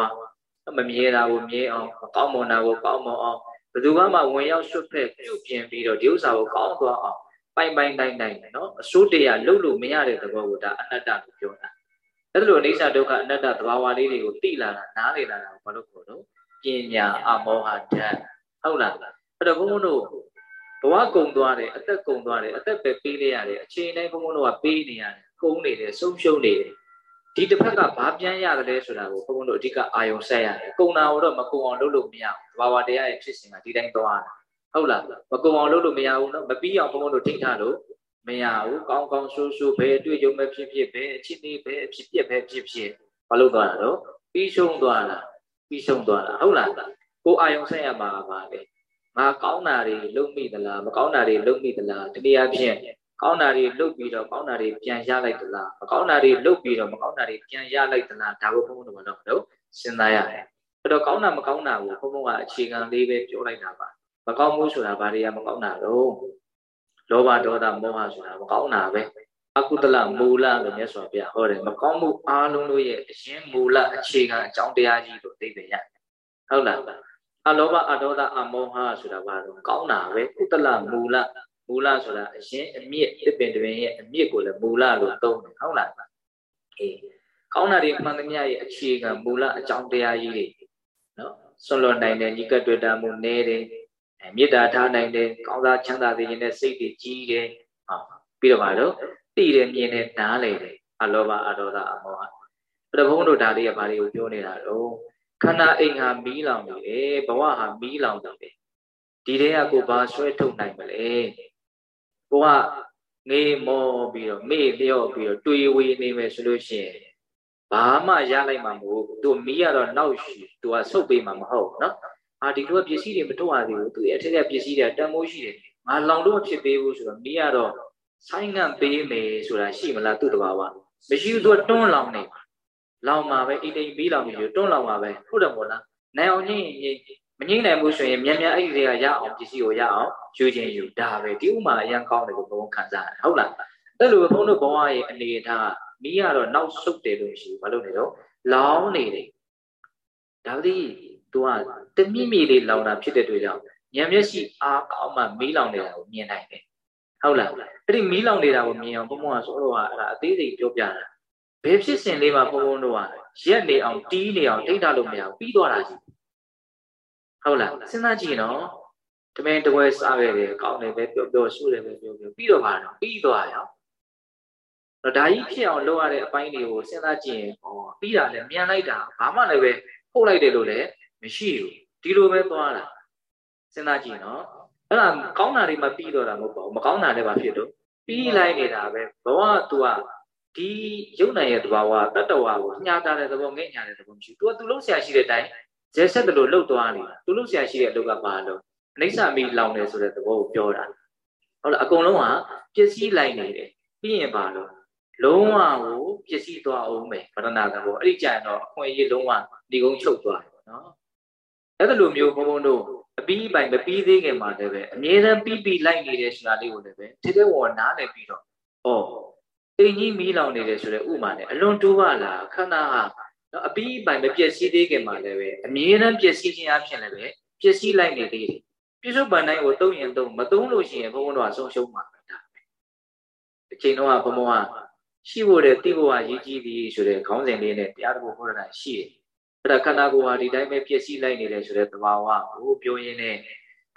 မမြဲတာကိုမြဲအောင်ကောင်းမွန်တာကိုကောင်းမွန်အောင်ဘယ်သူမှဝင်ရောက်ဆွတ်ဖက်ပြုတ်ပြင်ပြီးတော့ဒီဥစ္စာကိုကောင်းသွားအောင်ပိုင်ပိုင်တိုင်းတိုင်းနော်အစိုးတရားလှုပ်လို့မရတဲ့သဘောကိုဒါအနတ္တကိုပြောတာ အဲ့လိုအိဋ္ဌဒုက္ခအနတ္တသဘာဝလေးတွေကိုသိလာတာနားလည်လာတာဘာလို့ခေါ်တော့ပညာအမောဟဓာတ်ဟုတ်လားအဲ့တော့ဘုန်းဘုန်းတို့ဘဝကုံသွားတယ်အသက်ကုံသွားတယ်အသက်ပဲပေးလိုက်ရတယ်အချိန်တိုင်းဘုံဘုံတို့ကပေးနေရတယ်ကုံနေတယ်ဆုံးရှုံးနေတယ်ဒီတစ်ဖက်ကဘာပြန်ရတယ်လဲဆိုတာကိုဘုံဘုံတို့အဓိကအာယုံဆက်ရတယ်ကုံတာတော့မကုံအောင်လုပ်လို့မရဘူးဘာဝတရားရဲ့ဖြစ်စဉ်ကဒီတိုင်းသွားတာဟုတ်လားမကုံအောင်လုပ်လို့မရဘူးနော်မပြီးအောင်ဘုံဘုံတို့ထိထားလို့ မရဘူးကောင်းကောင်းဆိုးဆိုးဘယ်အတွေ့အကြုံပဲဖြစ်ဖြစ်ဘယ်အချင်းလေးပဲအဖြစ်ပြက်ပဲဖြစ်ဖြစ်မလုပ်သွားတာတော့ပြီးရှုံးသွားတာပြီးရှုံးသွားတာဟုတ်လားကိုအာယုံဆက်ရမှာပါလေငါကောင်းတာတွေလုပ်မိသလားမကောင်းတာတွေလုပ်မိသလားတနည်းအားဖြင့်ကောင်းတာတွေလုပ်ပြီးတော့ကောင်းတာတွေပြန်ရလိုက်သလားမကောင်းတာတွေလုပ်ပြီးတော့မကောင်းတာတွေပြန်ရလိုက်သလားဒါကိုဘုန်းဘုန်းတို့ကတော့စဉ်းစားရတယ်အဲ့တော့ကောင်းတာမကောင်းတာကိုဘုံဘုံကအခြေခံလေးပဲပြောလိုက်တာပါမကောင်းမှုဆိုတာဘာတွေကမကောင်းတာတော့ လောဘဒေါသမောဟဆိုတာမကောင်းတာပဲအကုသလမူလလို့မြတ်စွာဘုရားဟောတယ်မကောင်းမှုအားလုံးတို့ရဲ့အရင်မူလအခြေခံအကြောင်းတရားကြီးလို့သိတယ်ရဟုတ်လားအလောဘအဒေါသအမောဟဆိုတာဘာလို့ကောင်းတာပဲကုသလမူလမူလဆိုတာအရင်အမြင့်တစ်ပင်တစ်ပင်ရဲ့အမြင့်ကိုလည်းမူလလို့သုံးတယ်ဟုတ်လားအေးကောင်းတာတွေမှန်သမျှရဲ့အခြေခံမူလအကြောင်းတရားကြီးတွေနော်ဆွလွန်နိုင်တဲ့ညီကတွေ့တာမှုနေတယ် မေတ္တာထားနိုင်တယ်ကောင်းစားချမ်းသာစေခြင်းနဲ့စိတ်တွေကြီးတယ်ဟောပြီးတော့ပါတော့သိတယ်မြင်တယ်နားလေတယ်အလောဘအဒေါသအမောဟဘုရားဘုန်းတို့ဒါလေးကဘာတွေကိုပြောနေတာတော့ခန္ဓာအိမ်ဟာမီးလောင်နေတယ်ဘဝဟာမီးလောင်နေတယ်ဒီတဲကကိုဘာဆွဲထုတ်နိုင်မလဲကိုကငေးမောပြီးတော့မေ့လျော့ပြီးတော့တွေးဝေးနေမယ်ဆိုလို့ရှိရင်ဘာမှရလိုက်မှာမဟုတ်ဘူးသူမီးကတော့နောက်ရှိသူကဆုတ်ပေးမှာမဟုတ်နော် အာဒီလိုပစ္စည်းတွေမထုတ်ရသေးဘူးသူရဲ့အထက်ကပစ္စည်းတွေတန်မိုးရှိတယ်ငါလောင်လို့ဖြစ်သေးဘူးဆိုတော့မီးကတော့ဆိုင်ငံ့ပေးမယ်ဆိုတာရှိမလားသူ့တဘာဝမရှိဘူးသူကတွန်းလောင်နေလောင်မှာပဲအိတိမ်ပြီးလောင်ပြီးတွန်းလောင်မှာပဲဟုတ်တယ်မို့လားနိုင်အောင်ညင်မငိမ့်နိုင်ဘူးဆိုရင်မြန်မြန်အဲ့ဒီတွေကရအောင်ပစ္စည်းကိုရအောင်ယူခြင်းယူဒါပဲဒီဥမာအရန်ကောင်းတယ်ကိုဘုံခံစားရတယ်ဟုတ်လားအဲ့လိုဘုံတို့ဘဝရဲ့အနေထားမီးကတော့နောက်ဆုတ်တယ်လို့ရှိဘူးဘာလို့လဲတော့လောင်းနေတယ်ဒါသည် तू ကတမိမိလေးလောင်တာဖြစ်တဲ့တွေ့ကြောင့်ဉာဏ်မျက်စိအားကောင်းမှမီးလောင်နေတာကိုမြင်နိုင်တယ်ဟုတ်လားအဲ့ဒီမီးလောင်နေတာကိုမြင်အောင်ဘုံဘုံကဆိုတော့အဲ့ဒါအသေးစိတ်ပြောပြတာဘယ်ဖြစ်စဉ်လေးမှာဘုံဘုံတို့ကရက်နေအောင်တီးနေအောင်ထိတ်ထားလို့မရဘူးပြီးသွားတာကြီးဟုတ်လားစဉ်းစားကြည့်နော်တမင်တဝဲစားခဲ့တယ်ကောင်းတယ်ပဲပြောပြောရှုတယ်ပဲပြောပြောပြီးတော့ပါတော့ပြီးသွားရောတော့ဒါကြီးဖြစ်အောင်လုပ်ရတဲ့အပိုင်းတွေကိုစဉ်းစားကြည့်ရင်ဟောပြီးတာလည်းမြန်လိုက်တာဘာမှလည်းပဲပုတ်လိုက်တယ်လို့လည်း မရှိဘူးဒီလိုပဲသွားတာစဉ်းစားကြည့်နော်အဲ့ဒါကောင်းတာတွေမှပြီးတော့တာမဟုတ်ပါဘူးမကောင်းတာလည်းပါဖြစ်တော့ပြီးလိုက်နေတာပဲဘဝက तू ကဒီယုံနိုင်ရဲ့သဘာဝတတ္တဝါကိုညှာတာတဲ့သဘောငဲ့ညာတဲ့သဘောမရှိဘူး तू က तू လုံးဆရာရှိတဲ့အတိုင်းဇဲဆက်တယ်လို့လှုပ်သွားနေတာ तू လုံးဆရာရှိတဲ့အလုပ်ကဘာလို့အိဋ္ဌာမိလောင်တယ်ဆိုတဲ့သဘောကိုပြောတာဟုတ်လားအကုန်လုံးကပစ္စည်းလိုက်နေတယ်ပြီးရင်ဘာလို့လုံးဝကိုပစ္စည်းသွားအောင်မယ်ဗရဏသဘောအဲ့ဒီကြရင်တော့အခွင့်အရေးလုံးဝဒီကုန်းချုပ်သွားတယ်ပေါ့နော် အဲ့ဒါလိုမျိုးဘုံဘုံတို့အပြီးပိုင်မပြီးသေးခင်မှာလည်းပဲအမြဲတမ်းပြီးပြီးလိုက်နေတဲ့ဆိုတာလေးကိုလည်းပဲထိတဲ့ဝေါ်နားလည်ပြီးတော့ဩအိမ်ကြီးမီးလောင်နေတယ်ဆိုတဲ့ဥမာနဲ့အလွန်တိုးပါလားခန္ဓာဟာနော်အပြီးပိုင်မပျက်စီးသေးခင်မှာလည်းပဲအမြဲတမ်းပျက်စီးခြင်းအဖြစ်လည်းပဲပျက်စီးလိုက်နေသေးတယ်ပြစ္ဆုတ်ပန်တိုင်းကိုသုံးရင်သုံးမသုံးလို့ရှိရင်ဘုံဘုံတို့ကဆုံးရှုံးမှာပဲဒါပဲအချိန်တော့ဘုံဘုံကရှိဖို့တဲ့တိဘဝရည်ကြီးသည်ဆိုတဲ့ခေါင်းစဉ်လေးနဲ့တရားတော်ဟောတာရှိတယ် အဲ့ဒါခန္ဓာကိုယ်ဟာဒီတိုင်းပဲပြည့်စည်လိုက်နေတယ်ဆိုတဲ့သဘာဝကိုပြောရင်းနဲ့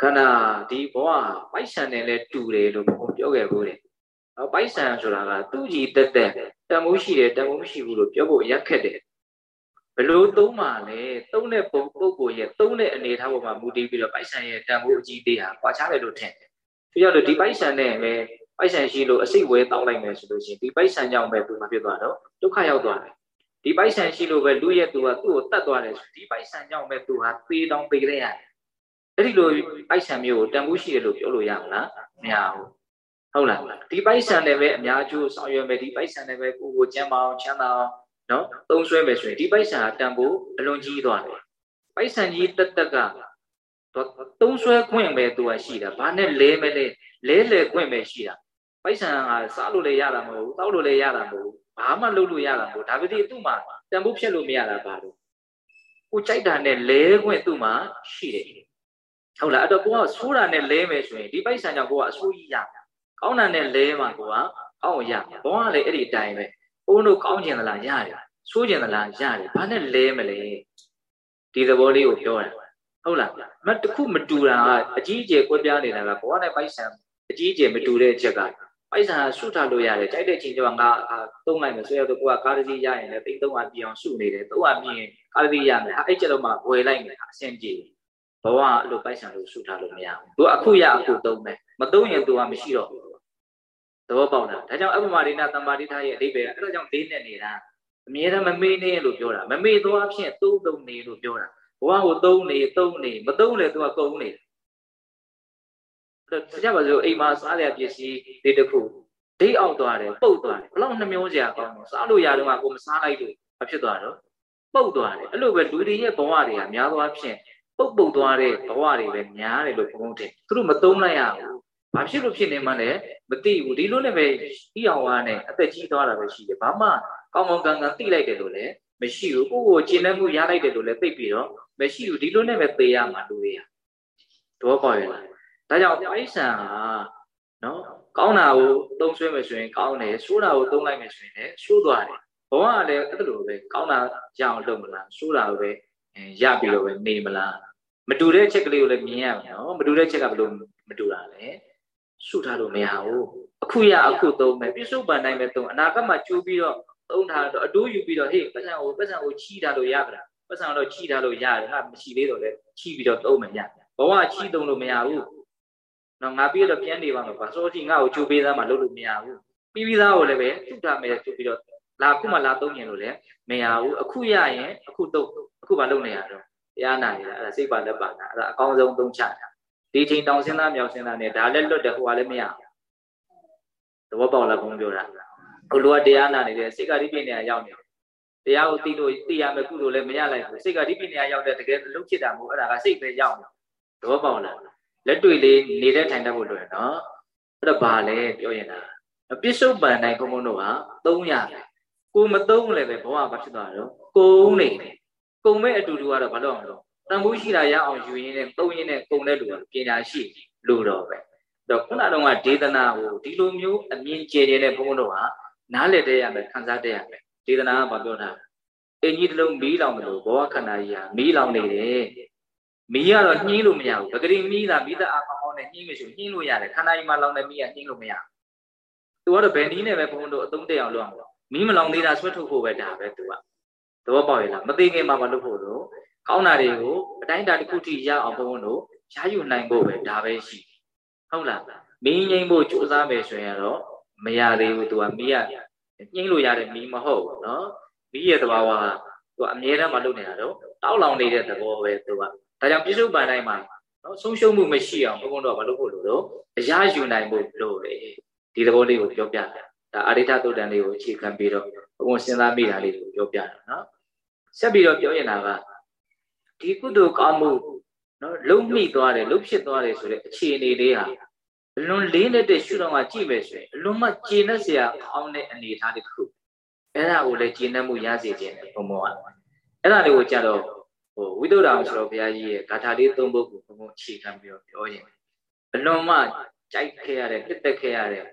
ခန္ဓာဒီဘဝပိုက်ဆံနဲ့လည်းတူတယ်လို့ဘုံပြောခဲ့ဘူးတယ်။နော်ပိုက်ဆံဆိုတာကသူ့ကြီးတက်တက်တန်မိုးရှိတယ်တန်မိုးမရှိဘူးလို့ပြောဖို့ရက်ခက်တယ်။ဘလို့သုံးပါလဲသုံးတဲ့ပုံပုဂ္ဂိုလ်ရဲ့သုံးတဲ့အနေထားပေါ်မှာမူတည်ပြီးတော့ပိုက်ဆံရဲ့တန်မိုးအကြီးသေးဟာကွာခြားတယ်လို့ထင်တယ်။ပြီးတော့ဒီပိုက်ဆံနဲ့ပဲပိုက်ဆံရှိလို့အစိတ်ဝဲတောင်းလိုက်မယ်ဆိုလို့ရှိရင်ဒီပိုက်ဆံကြောင့်ပဲသူမဖြစ်သွားတော့ဒုက္ခရောက်သွားတယ် ဒီပိုက်ဆံရှိလို့ပဲလူရဲ့သူကသူ့ကိုတတ်သွားတယ်ဆိုဒီပိုက်ဆံကြောင့်ပဲသူဟာသေးတောင်းပေးလိုက်ရတယ်အဲ့ဒီလိုပိုက်ဆံမျိုးကိုတန်ဖိုးရှိတယ်လို့ပြောလို့ရမလားမရဘူးဟုတ်လားဒီပိုက်ဆံနဲ့ပဲအများကျိုးဆောင်ရွက်မယ်ဒီပိုက်ဆံနဲ့ပဲကိုယ်ကိုကျမ်းမအောင်ချမ်းသာအောင်နော်သုံးဆွဲမယ်ဆိုရင်ဒီပိုက်ဆံကတန်ဖိုးအလွန်ကြီးသွားတယ်ပိုက်ဆံကြီးတက်တက်ကသုံးဆွဲခွင့်ပဲသူကရှိတာဘာနဲ့လဲမလဲလဲလဲခွင့်ပဲရှိတာပိုက်ဆံကစားလို့လည်းရတာမဟုတ်ဘူးတောက်လို့လည်းရတာမဟုတ်ဘူး ဘာမှလုပ်လို့ရတာမဟုတ်ဒါပေမဲ့သူ့မှာတန်ဖိုးဖြတ်လို့မရတာပါလို့ကိုကြိုက်တာနဲ့လဲခွင့်သူ့မှာရှိတယ်ဟုတ်လားအဲ့တော့ကိုကဆိုးတာနဲ့လဲမယ်ဆိုရင်ဒီပိုက်ဆံကြောင့်ကိုကအဆိုးကြီးရကောင်းတာနဲ့လဲမှာကိုကကောင်းရဘောကလည်းအဲ့ဒီအတိုင်းပဲဘုန်းတို့ကောင်းကျင်သလားရတယ်ဆိုးကျင်သလားရတယ်ဘာနဲ့လဲမလဲဒီသဘောလေးကိုပြောတာဟုတ်လားမတခုမတူတာကအကြီးအကျယ်ကွဲပြားနေတာကဘောနဲ့ပိုက်ဆံအကြီးအကျယ်မတူတဲ့အချက်က ပိုက်ဆံဆုထားလို့ရတယ်ကြိုက်တဲ့ချိန်ကျတော့ငါသုံးလိုက်မယ်ဆိုရတော့ကိုကကားတစ်စီးရရင်လည်းတိတ်သုံးအပြအောင်ဆုနေတယ်သုံးအပြင်းကားတစ်စီးရမယ်ဟာအဲ့ကျတော့မှဝယ်လိုက်မယ်အဆင်ပြေဘဝအဲ့လိုပိုက်ဆံလို့ဆုထားလို့မရဘူးသူအခုရအခုသုံးမယ်မသုံးရင်သူကမရှိတော့ဘူးသဘောပေါက်လားဒါကြောင့်အပ္ပမရိဏတမ္ပါတိထားရဲ့အဓိပ္ပာယ်အဲ့ဒါကြောင့်လေးနဲ့နေတာအမြဲတမ်းမမေ့နေလို့ပြောတာမမေ့သောအဖြစ်သုံးသုံးနေလို့ပြောတာဘဝကိုသုံးနေသုံးနေမသုံးလေသူကကုန်နေတယ် ကြပါစို့အိမ်မှာစားရပစ္စည်းတွေတခုဒိတ်အောင်သွားတယ်ပုတ်သွားတယ်ဘလောက်နှမျိုးစရာကောင်းလဲစားလို့ရတော့ကိုမစားလိုက်လို့မဖြစ်သွားတော့ပုတ်သွားတယ်အဲ့လိုပဲလူတွေရဲ့ဘဝတွေကများသောအားဖြင့်ပုတ်ပုတ်သွားတဲ့ဘဝတွေပဲများတယ်လို့ဘုံဘုံထင်သူတို့မသုံးလိုက်ရဘူးဘာဖြစ်လို့ဖြစ်နေမှလည်းမသိဘူးဒီလိုနဲ့ပဲဤအောင်ဝါနဲ့အသက်ကြီးသွားတာပဲရှိတယ်ဘာမှကောင်းကောင်းကန်ကန်သိလိုက်တယ်လို့လည်းမရှိဘူးကိုယ့်ကိုကျင့်တဲ့မှုရလိုက်တယ်လို့လည်းသိပြီးတော့မရှိဘူးဒီလိုနဲ့ပဲသိရမှာလူတွေကတော့ပေါ့ရလား ဒါကြောင့်ပိဋ္ဌံဟာနော်ကောင်းတာကိုသုံးဆွဲမယ်ဆိုရင်ကောင်းတယ်ဆိုးတာကိုသုံးလိုက်မယ်ဆိုရင်လည်းဆိုးသွားတယ်ဘဝကလည်းအဲ့လိုပဲကောင်းတာရအောင်လုပ်မလားဆိုးတာကိုပဲရပြီးတော့ပဲနေမလားမတူတဲ့ချက်ကလေးကိုလည်းမြင်ရမယ်နော်မတူတဲ့ချက်ကဘယ်လိုမတူတာလဲရှုထားလို့မရဘူးအခုရအခုသုံးမယ်ပြစ္ဆုတ်ပန်တိုင်းပဲသုံးအနာဂတ်မှာကျိုးပြီးတော့သုံးထားတော့အတိုးယူပြီးတော့ဟေးပတ်စံကိုပတ်စံကိုချီထားလို့ရပါလားပတ်စံတော့ချီထားလို့ရတယ်ငါမရှိသေးတော့လေချီပြီးတော့သုံးမယ်ရဘဝချီသုံးလို့မရဘူး နော်ငါပြီးတော့ပြန်နေပါမယ်ကွာစောတိငါ့ကိုကျိုးပေးသားမှလုပ်လို့မရဘူးပြီးပြီးသားကိုလည်းပဲသူ့ထားမယ်ကျိုးပြီးတော့လာခုမှလာသုံးရင်လို့လည်းမရဘူးအခုရရင်အခုသုံးအခုမလုပ်နေရတော့တရားနာနေတာအဲ့ဒါစိတ်ပါလက်ပါတာအဲ့ဒါအကောင်းဆုံးသုံးချတာဒီချိန်တောင်စင်းသားမြောက်စင်းသားနဲ့ဒါလည်းလွတ်တယ်ဟိုကလည်းမရဘူးသဘောပေါက်လားဘုံပြောတာဟိုလူကတရားနာနေတယ်စိတ်ကဒီပြင်းနေရောက်နေတရားကိုသိလို့သိရမယ်ကုလို့လည်းမရလိုက်ဘူးစိတ်ကဒီပြင်းနေရောက်တဲ့တကယ်လုံးဖြစ်တာမဟုတ်အဲ့ဒါကစိတ်ပဲရောက်နေသဘောပေါက်လား လက်တွေ့လေးနေတဲ့ထိုင်တတ်ဖို့လိုရနော်အဲ့တော့ဘာလဲပြောရင်လားပစ္စုပန်တိုင်းဘုံဘုံတို့က300ကိုမသုံးလည်းပဲဘဝဘာဖြစ်သွားတော့ကုန်းနေတယ်ကုံမဲ့အတူတူကတော့ဘာလို့အောင်လို့တန်ဖိုးရှိတာရအောင်ယူရင်းနဲ့သုံးရင်းနဲ့ကုံတဲ့လူကပညာရှိလို့တော့ပဲတော့ခုနတုန်းကဒေသနာကိုဒီလိုမျိုးအမြင်ကျယ်ကျယ်နဲ့ဘုန်းဘုန်းတို့ကနားလည်တဲ့ရမယ်ခံစားတဲ့ရမယ်ဒေသနာကဘာပြောတာအင်ကြီးတလုံးမီးလောင်တယ်လို့ဘောခန္ဓာကြီးဟာမီးလောင်နေတယ် မီးကတော့ညှင်းလို့မရဘူးပဂရိမီးသာမီးသာအကောင်းကောင်းနဲ့ညှင်းမရှိဘူးညှင်းလို့ရတယ်ခန္ဓာကြီးမှာလောင်တဲ့မီးကညှင်းလို့မရဘူးသူကတော့ဘယ်နည်းနဲ့ပဲဘုန်းဘုန်းတို့အသုံးတည့်အောင်လုပ်အောင်မီးမလောင်သေးတာဆွဲထုတ်ဖို့ပဲဒါပဲသူကသဘောပေါက်ရလားမသိခင်မှာမလုပ်ဖို့တော့ကောင်းတာတွေကိုအတိုင်းတာတစ်ခုထိရအောင်ဘုံဘုံတို့ရယူနိုင်ဖို့ပဲဒါပဲရှိဟုတ်လားမင်းငိမ့်ဖို့ကြိုးစားမယ်ဆိုရင်တော့မရသေးဘူးသူကမီးရညှိလို့ရတဲ့မီးမဟုတ်ဘူးနော်မီးရဲ့သဘာဝကသူကအမြဲတမ်းမလုပ်နေတာတော့တောက်လောင်နေတဲ့သဘောပဲသူက ဒါကြောင့်ပြစ္ဆုတ်ပန်တိုင်းမှာနော်ဆုံးရှုံးမှုမရှိအောင်ဘုံဘုံတို့ကမလုပ်ဖို့လို့တော့အရာယူနိုင်ဖို့လို့လေဒီသဘောလေးကိုပြောပြတာဒါအရိဋ္ဌသုတ်တန်လေးကိုအခြေခံပြီးတော့ဘုံစဉ်းစားမိတာလေးကိုပြောပြတာနော်ဆက်ပြီးတော့ပြောရင်တာကဒီကုသိုလ်ကောင်းမှုနော်လုံးမိသွားတယ်လုံးဖြစ်သွားတယ်ဆိုတဲ့အခြေအနေလေးဟာအလွန်လေးတဲ့ရှုတော့ကကြည့်မယ်ဆိုရင်အလွန်မှကျေနပ်စရာအောင်းတဲ့အနေအထားတစ်ခုအဲ့ဒါကိုလည်းကျေနပ်မှုရစေခြင်းဘုံဘုံကအဲ့ဒါလေးကိုကြတော့ ဟိုဝိသုဒ္ဓအောင်ဆိုတော့ဘုရားကြီးရဲ့ဂါထာလေးသုံးပုဒ်ကိုဘုံဘုံအခြေခံပြီးတော့ပြောရင်အလွန်မှကြိုက်ခဲ့ရတဲ့ပြစ်သက်ခဲ့ရတဲ့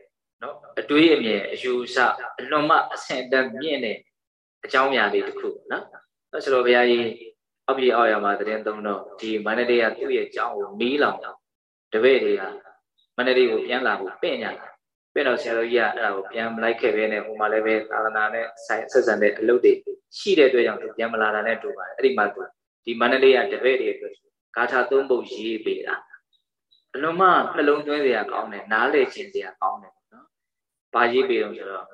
နော်အတွေးအမြင်အယူဆအလွန်မှအဆင့်တန်းမြင့်တဲ့အကြောင်းအရာလေးတစ်ခုနော်အဲ့ဆိုတော့ဘုရားကြီးအပြည့်အောက်ရမှာတရင်သုံးတော့ဒီမန္တလေးကသူ့ရဲ့အကြောင်းကိုမီးလောင်တော့တပည့်တွေကမန္တလေးကိုပြန်လာဖို့ပြင်ညာပြင်တော့ဆရာတော်ကြီးကအဲ့ဒါကိုပြန်မလိုက်ခဲ့ပဲနဲ့ဟိုမှာလည်းပဲသာသနာနဲ့ဆိုင်ဆက်ဆံတဲ့အလုပ်တွေရှိတဲ့အတွက်ကြောင့်သူပြန်မလာတာနဲ့တူပါတယ်အဲ့ဒီမှာသူ ဒီမန္တလေးကတပည့်တွေအတွက်ဂါထာသုံးပုဒ်ရေးပေးတာအလုံးမနှလုံးသွင်းစရာကောင်းတယ်နားလည်ခြင်းစရာကောင်းတယ်နော်။ဘာရေးပေးတော့ဆိုတော့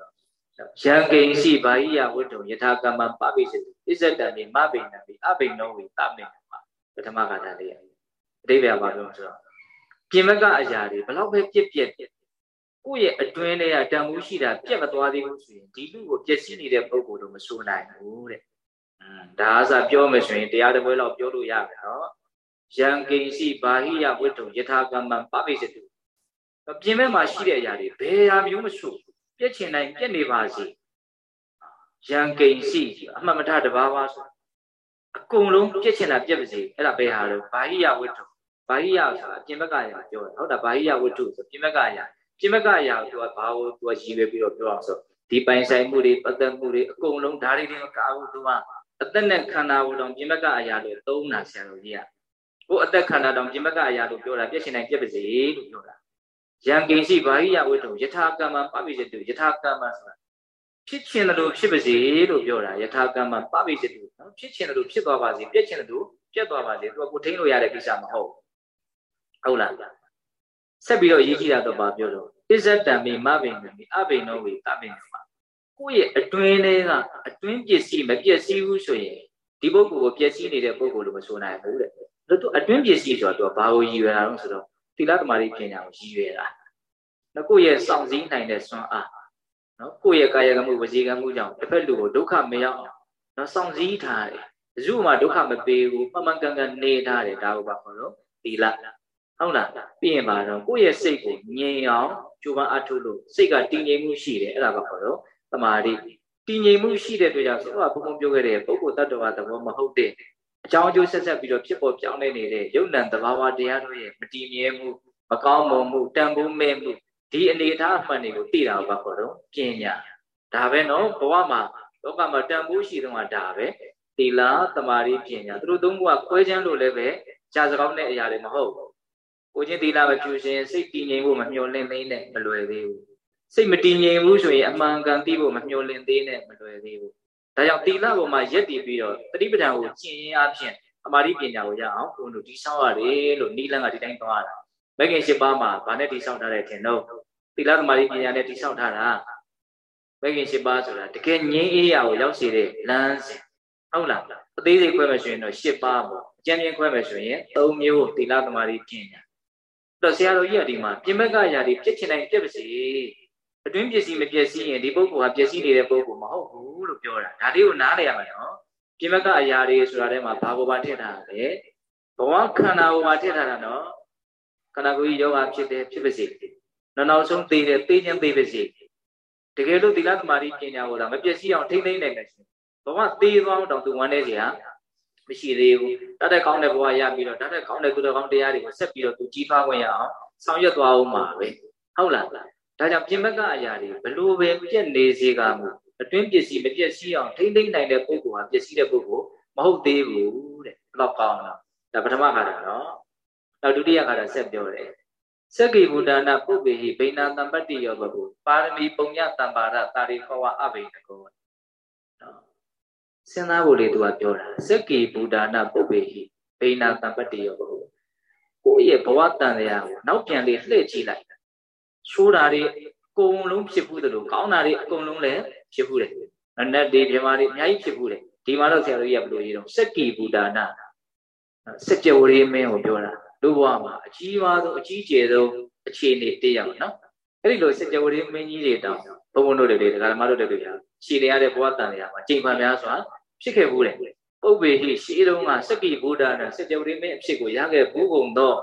ယံကိဉ္စီဘာဟိယဝတ္တုယထာကမ္မပပိစတိဣဇတံမိမဘိနံမိအဘိနောဝိတမေနမပထမကထာလေးအတိပ္ပယ်ဘာပြောဆိုတော့ပြင်မကအရာတွေဘလောက်ပဲပြက်ပြက်ကိုယ့်ရဲ့အတွင်းထဲကတန်မှုရှိတာပြက်မသွားသေးဘူးဆိုရင်ဒီလူကိုပျက်စီးနေတဲ့ပုံကိုယ်တော့မဆိုးနိုင်ဘူးတဲ့။အင်း ဒါအစားပြောမယ်ဆိုရင်တရားတစ်ပွဲလောက်ပြောလို့ရမယ်နော်။ယံကိဉ္စီဘာဟိယဝတ္တုယထာကမ္မပပိစတိပြင်မဲ့မှာရှိတဲ့အရာတွေဘယ်ဟာမျိုးမဆိုးပြက်ချင်တိုင်းပြက်နေပါစေရန်ကိန်စီအမှတ်မထတဘာဝဆိုအကုန်လုံးပြက်ချင်တာပြက်ပါစေအဲ့ဒါဘယ်ဟာလဲဘာဟိယဝတ္ထုဘာဟိယဆိုတာပြင်ဘက်ကရာပြောတယ်ဟုတ်တာဘာဟိယဝတ္ထုဆိုပြင်ဘက်ကရာပြင်ဘက်ကရာကိုသူကဘာကိုသူကရည်ရွယ်ပြီးတော့ပြောအောင်ဆိုဒီပိုင်ဆိုင်မှုတွေပတ်သက်မှုတွေအကုန်လုံးဓာရီတွေမကာဘူးသူက အသက်နဲ့ခန္ဓာကိုယ်တောင်ပြင်ဘက်ကအရာလို့သုံးတာဆရာတော်ကြီးကဟိုအသက်ခန္ဓာတောင်ပြင်ဘက်ကအရာလို့ပြောတာပြက်ချင်တိုင်းပြက်ပါစေလို့ပြောတာယံကိစီဘာဟိယဝိတ္တုယထာကမ္မပပိစတုယထာကမ္မဆိုတာဖြစ်ခြင်းလို့ဖြစ်ပါစေလို့ပြောတာယထာကမ္မပပိစတုနော်ဖြစ်ခြင်းလို့ဖြစ်သွားပါစေပြက်ခြင်းလို့ပြက်သွားပါစေသူကကိုထိန်လို့ရတဲ့ကိစ္စမဟုတ်ဟုတ်လားဆက်ပြီးတော့ရေးကြည့်တာတော့ပါပြောတော့ဣဇတံမိမဘိနမိအဘိနောဝေတပိနမ ကိုယ့်ရဲ့အတွင်းလေးကအတွင်းပစ္စည်းမပျက်စီးဘူးဆိုရင်ဒီပုဂ္ဂိုလ်ကိုပျက်စီးနေတဲ့ပုဂ္ဂိုလ်လို့မဆိုနိုင်ဘူးတဲ့ဒါသူအတွင်းပစ္စည်းဆိုတော့သူကဘာကိုရည်ရွယ်တာလဲဆိုတော့သီလသမารိပညာကိုရည်ရွယ်တာနော်ကိုယ့်ရဲ့စောင့်စည်းနိုင်တဲ့စွမ်းအားနော်ကိုယ့်ရဲ့ကာယကမှုဝစီကမှုကြောင့်တစ်ဖက်လူကိုဒုက္ခမရောက်အောင်နော်စောင့်စည်းထားတယ်ဘယ်သူမှဒုက္ခမပေးဘူးမှန်မှန်ကန်ကန်နေထားတယ်ဒါကိုပါခေါ်တော့သီလဟုတ်လားပြီးရင်ပါတော့ကိုယ့်ရဲ့စိတ်ကိုငြိမ်အောင်ကြိုးပမ်းအထုလို့စိတ်ကတည်ငြိမ်မှုရှိတယ်အဲ့ဒါပါခေါ်တော့ တမာတိတည်ငြိမ်မှုရှိတဲ့အတွက်ကြောင့်ဆိုတော့ဘုံဘုံပြောခဲ့တဲ့ပုဂ္ဂိုလ်တ attva သဘောမဟုတ်တဲ့အကြောင်းအကျိုးဆက်ဆက်ပြီးတော့ဖြစ်ပေါ်ပြောင်းလဲနေတဲ့ယုံ nant သဘာဝတရားတို့ရဲ့မတည်မြဲမှုမကောင်းမွန်မှုတန်ဖိုးမဲ့မှုဒီအနေအထားအမှန်တွေကိုသိတာဘာခေါ်တော့ပညာဒါပဲနော်ဘဝမှာလောကမှာတန်ဖိုးရှိတော့ဒါပဲသီလသမာဓိပညာသူတို့သုံးခုကခွဲခြမ်းလို့လည်းပဲကြာစကောင်းတဲ့အရာတွေမဟုတ်ဘူးကိုချင်းသီလမဖြူရှင်စိတ်တည်ငြိမ်ဖို့မမျှော်လင့်သေးနဲ့မလွယ်သေးဘူး စိတ်မတည်ငြိမ်ဘူးဆိုရင်အမှန်ကန်သိဖို့မမျှော်လင့်သေးနဲ့မလွယ်သေးဘူးဒါကြောင့်သီလပေါ်မှာရက်တည်ပြီးတော့တတိပဒံကိုကျင့်ရင်အဖြစ်အမာရိပညာကိုရအောင်ဘုန်းတို့ဒီဆောက်ရတယ်လို့နီလန်းကဒီတိုင်းသွားတာမဂ်ခင်၈ပါးမှာဗာနဲ့ဒီဆောက်ထားတဲ့ထင်တော့သီလသမာဓိပညာနဲ့ဒီဆောက်ထားတာမဂ်ခင်၈ပါးဆိုတာတကယ်ငြိမ်းအေးရာကိုရောက်စေတဲ့လမ်းစဉ်ဟုတ်လားအသေးစိတ်ခွဲမယ်ဆိုရင်တော့၈ပါးပေါ့အကျဉ်းချင်းခွဲမယ်ဆိုရင်၃မျိုးသီလသမာဓိပညာတော့ဆရာတော်ကြီးကဒီမှာပြင်ဘက်ကຢာတွေပြစ်ချင်တိုင်းပြစ်ပါစေ အတွင်းပစ္စည်းမပျက်စီးရင်ဒီပုဂ္ဂိုလ်ဟာပျက်စီးနေတဲ့ပုဂ္ဂိုလ်မဟုတ်ဘူးလို့ပြောတာဒါလေးကိုနားလည်ရမှာနော်ပြင်ဘက်ကအရာတွေဆိုတာထဲမှာဘာကိုပါထည့်ထားလဲဘဝခန္ဓာကိုပါထည့်ထားတာနော်ခန္ဓာကိုယ်ကြီးယောဂဖြစ်တယ်ဖြစ်ပါစေနောက်နောက်ဆုံးသိတယ်သိခြင်းသိပါစေတကယ်လို့သီလသမာဓိပညာကိုလာမပျက်စီးအောင်ထိမ့်သိမ့်နိုင်မယ်ရှင်ဘဝသေးသွားအောင်တောင်သူဝမ်းနေစရာမရှိသေးဘူးတတ်တဲ့ကောင်းတဲ့ဘဝရပြီးတော့တတ်တဲ့ကောင်းတဲ့သူတော်ကောင်းတရားတွေကိုဆက်ပြီးတော့သူကြီးထွားခွင့်ရအောင်ဆောင်ရွက်သွားအောင်ပါပဲဟုတ်လား ဒါကြောင့်ပြင်ဘက်ကအရာတွေဘလို့ပဲပြက်နေစေကမှုအတွင်းပစ္စည်းမပျက်စီးအောင်ထိမ့်သိမ့်နိုင်တဲ့ပုဂ္ဂိုလ်ဟာပျက်စီးတဲ့ပုဂ္ဂိုလ်မဟုတ်သေးဘူးတဲ့ဘယ်တော့ကောင်းလားဒါပထမခါတာနော်နောက်ဒုတိယခါတာဆက်ပြောတယ်စက္ကိဘုဒ္ဓနာပုပ္ပေဟိဘိနာတံပတ္တိယောဘကုပါရမီပုံညတံပါရတာရိခောဝအဘိနကောနော်စဉ်းစားဖို့လေသူကပြောတာစက္ကိဘုဒ္ဓနာပုပ္ပေဟိဘိနာတံပတ္တိယောဘကုကိုယ့်ရဲ့ဘဝတန်တရားကိုနောက်ပြန်လေးလှည့်ကြည့်လိုက် ရှိုးတာတွေအကုန်လုံးဖြစ်ဘူးတယ်လို့ကောင်းတာတွေအကုန်လုံးလည်းဖြစ်ဘူးတယ်နနတ်တွေဓမ္မတွေအများကြီးဖြစ်ဘူးတယ်ဒီမှာတော့ဆရာတို့ရဘလို့ရေးတော့စက်ကီဘူတာနာစက်ကြဝရေမင်းကိုပြောတာလူဘဝမှာအကြီးပါဆုံးအကြီးကျယ်ဆုံးအခြေအနေတစ်ယောက်နော်အဲ့ဒီလိုစက်ကြဝရေမင်းကြီးတွေတောင်ဘုံဘုံတို့တွေဓမ္မတို့တွေရှည်နေရတဲ့ဘဝတန်နေရမှာချိန်မှန်များစွာဖြစ်ခဲ့ဘူးတယ်ပုပ်ပေဟိရှေးတုန်းကစက္ကိဗုဒ္ဓနဲ့စัจ java ရင်းမင်းအဖြစ်ကိုရခဲ့ဘူးကုန်တော့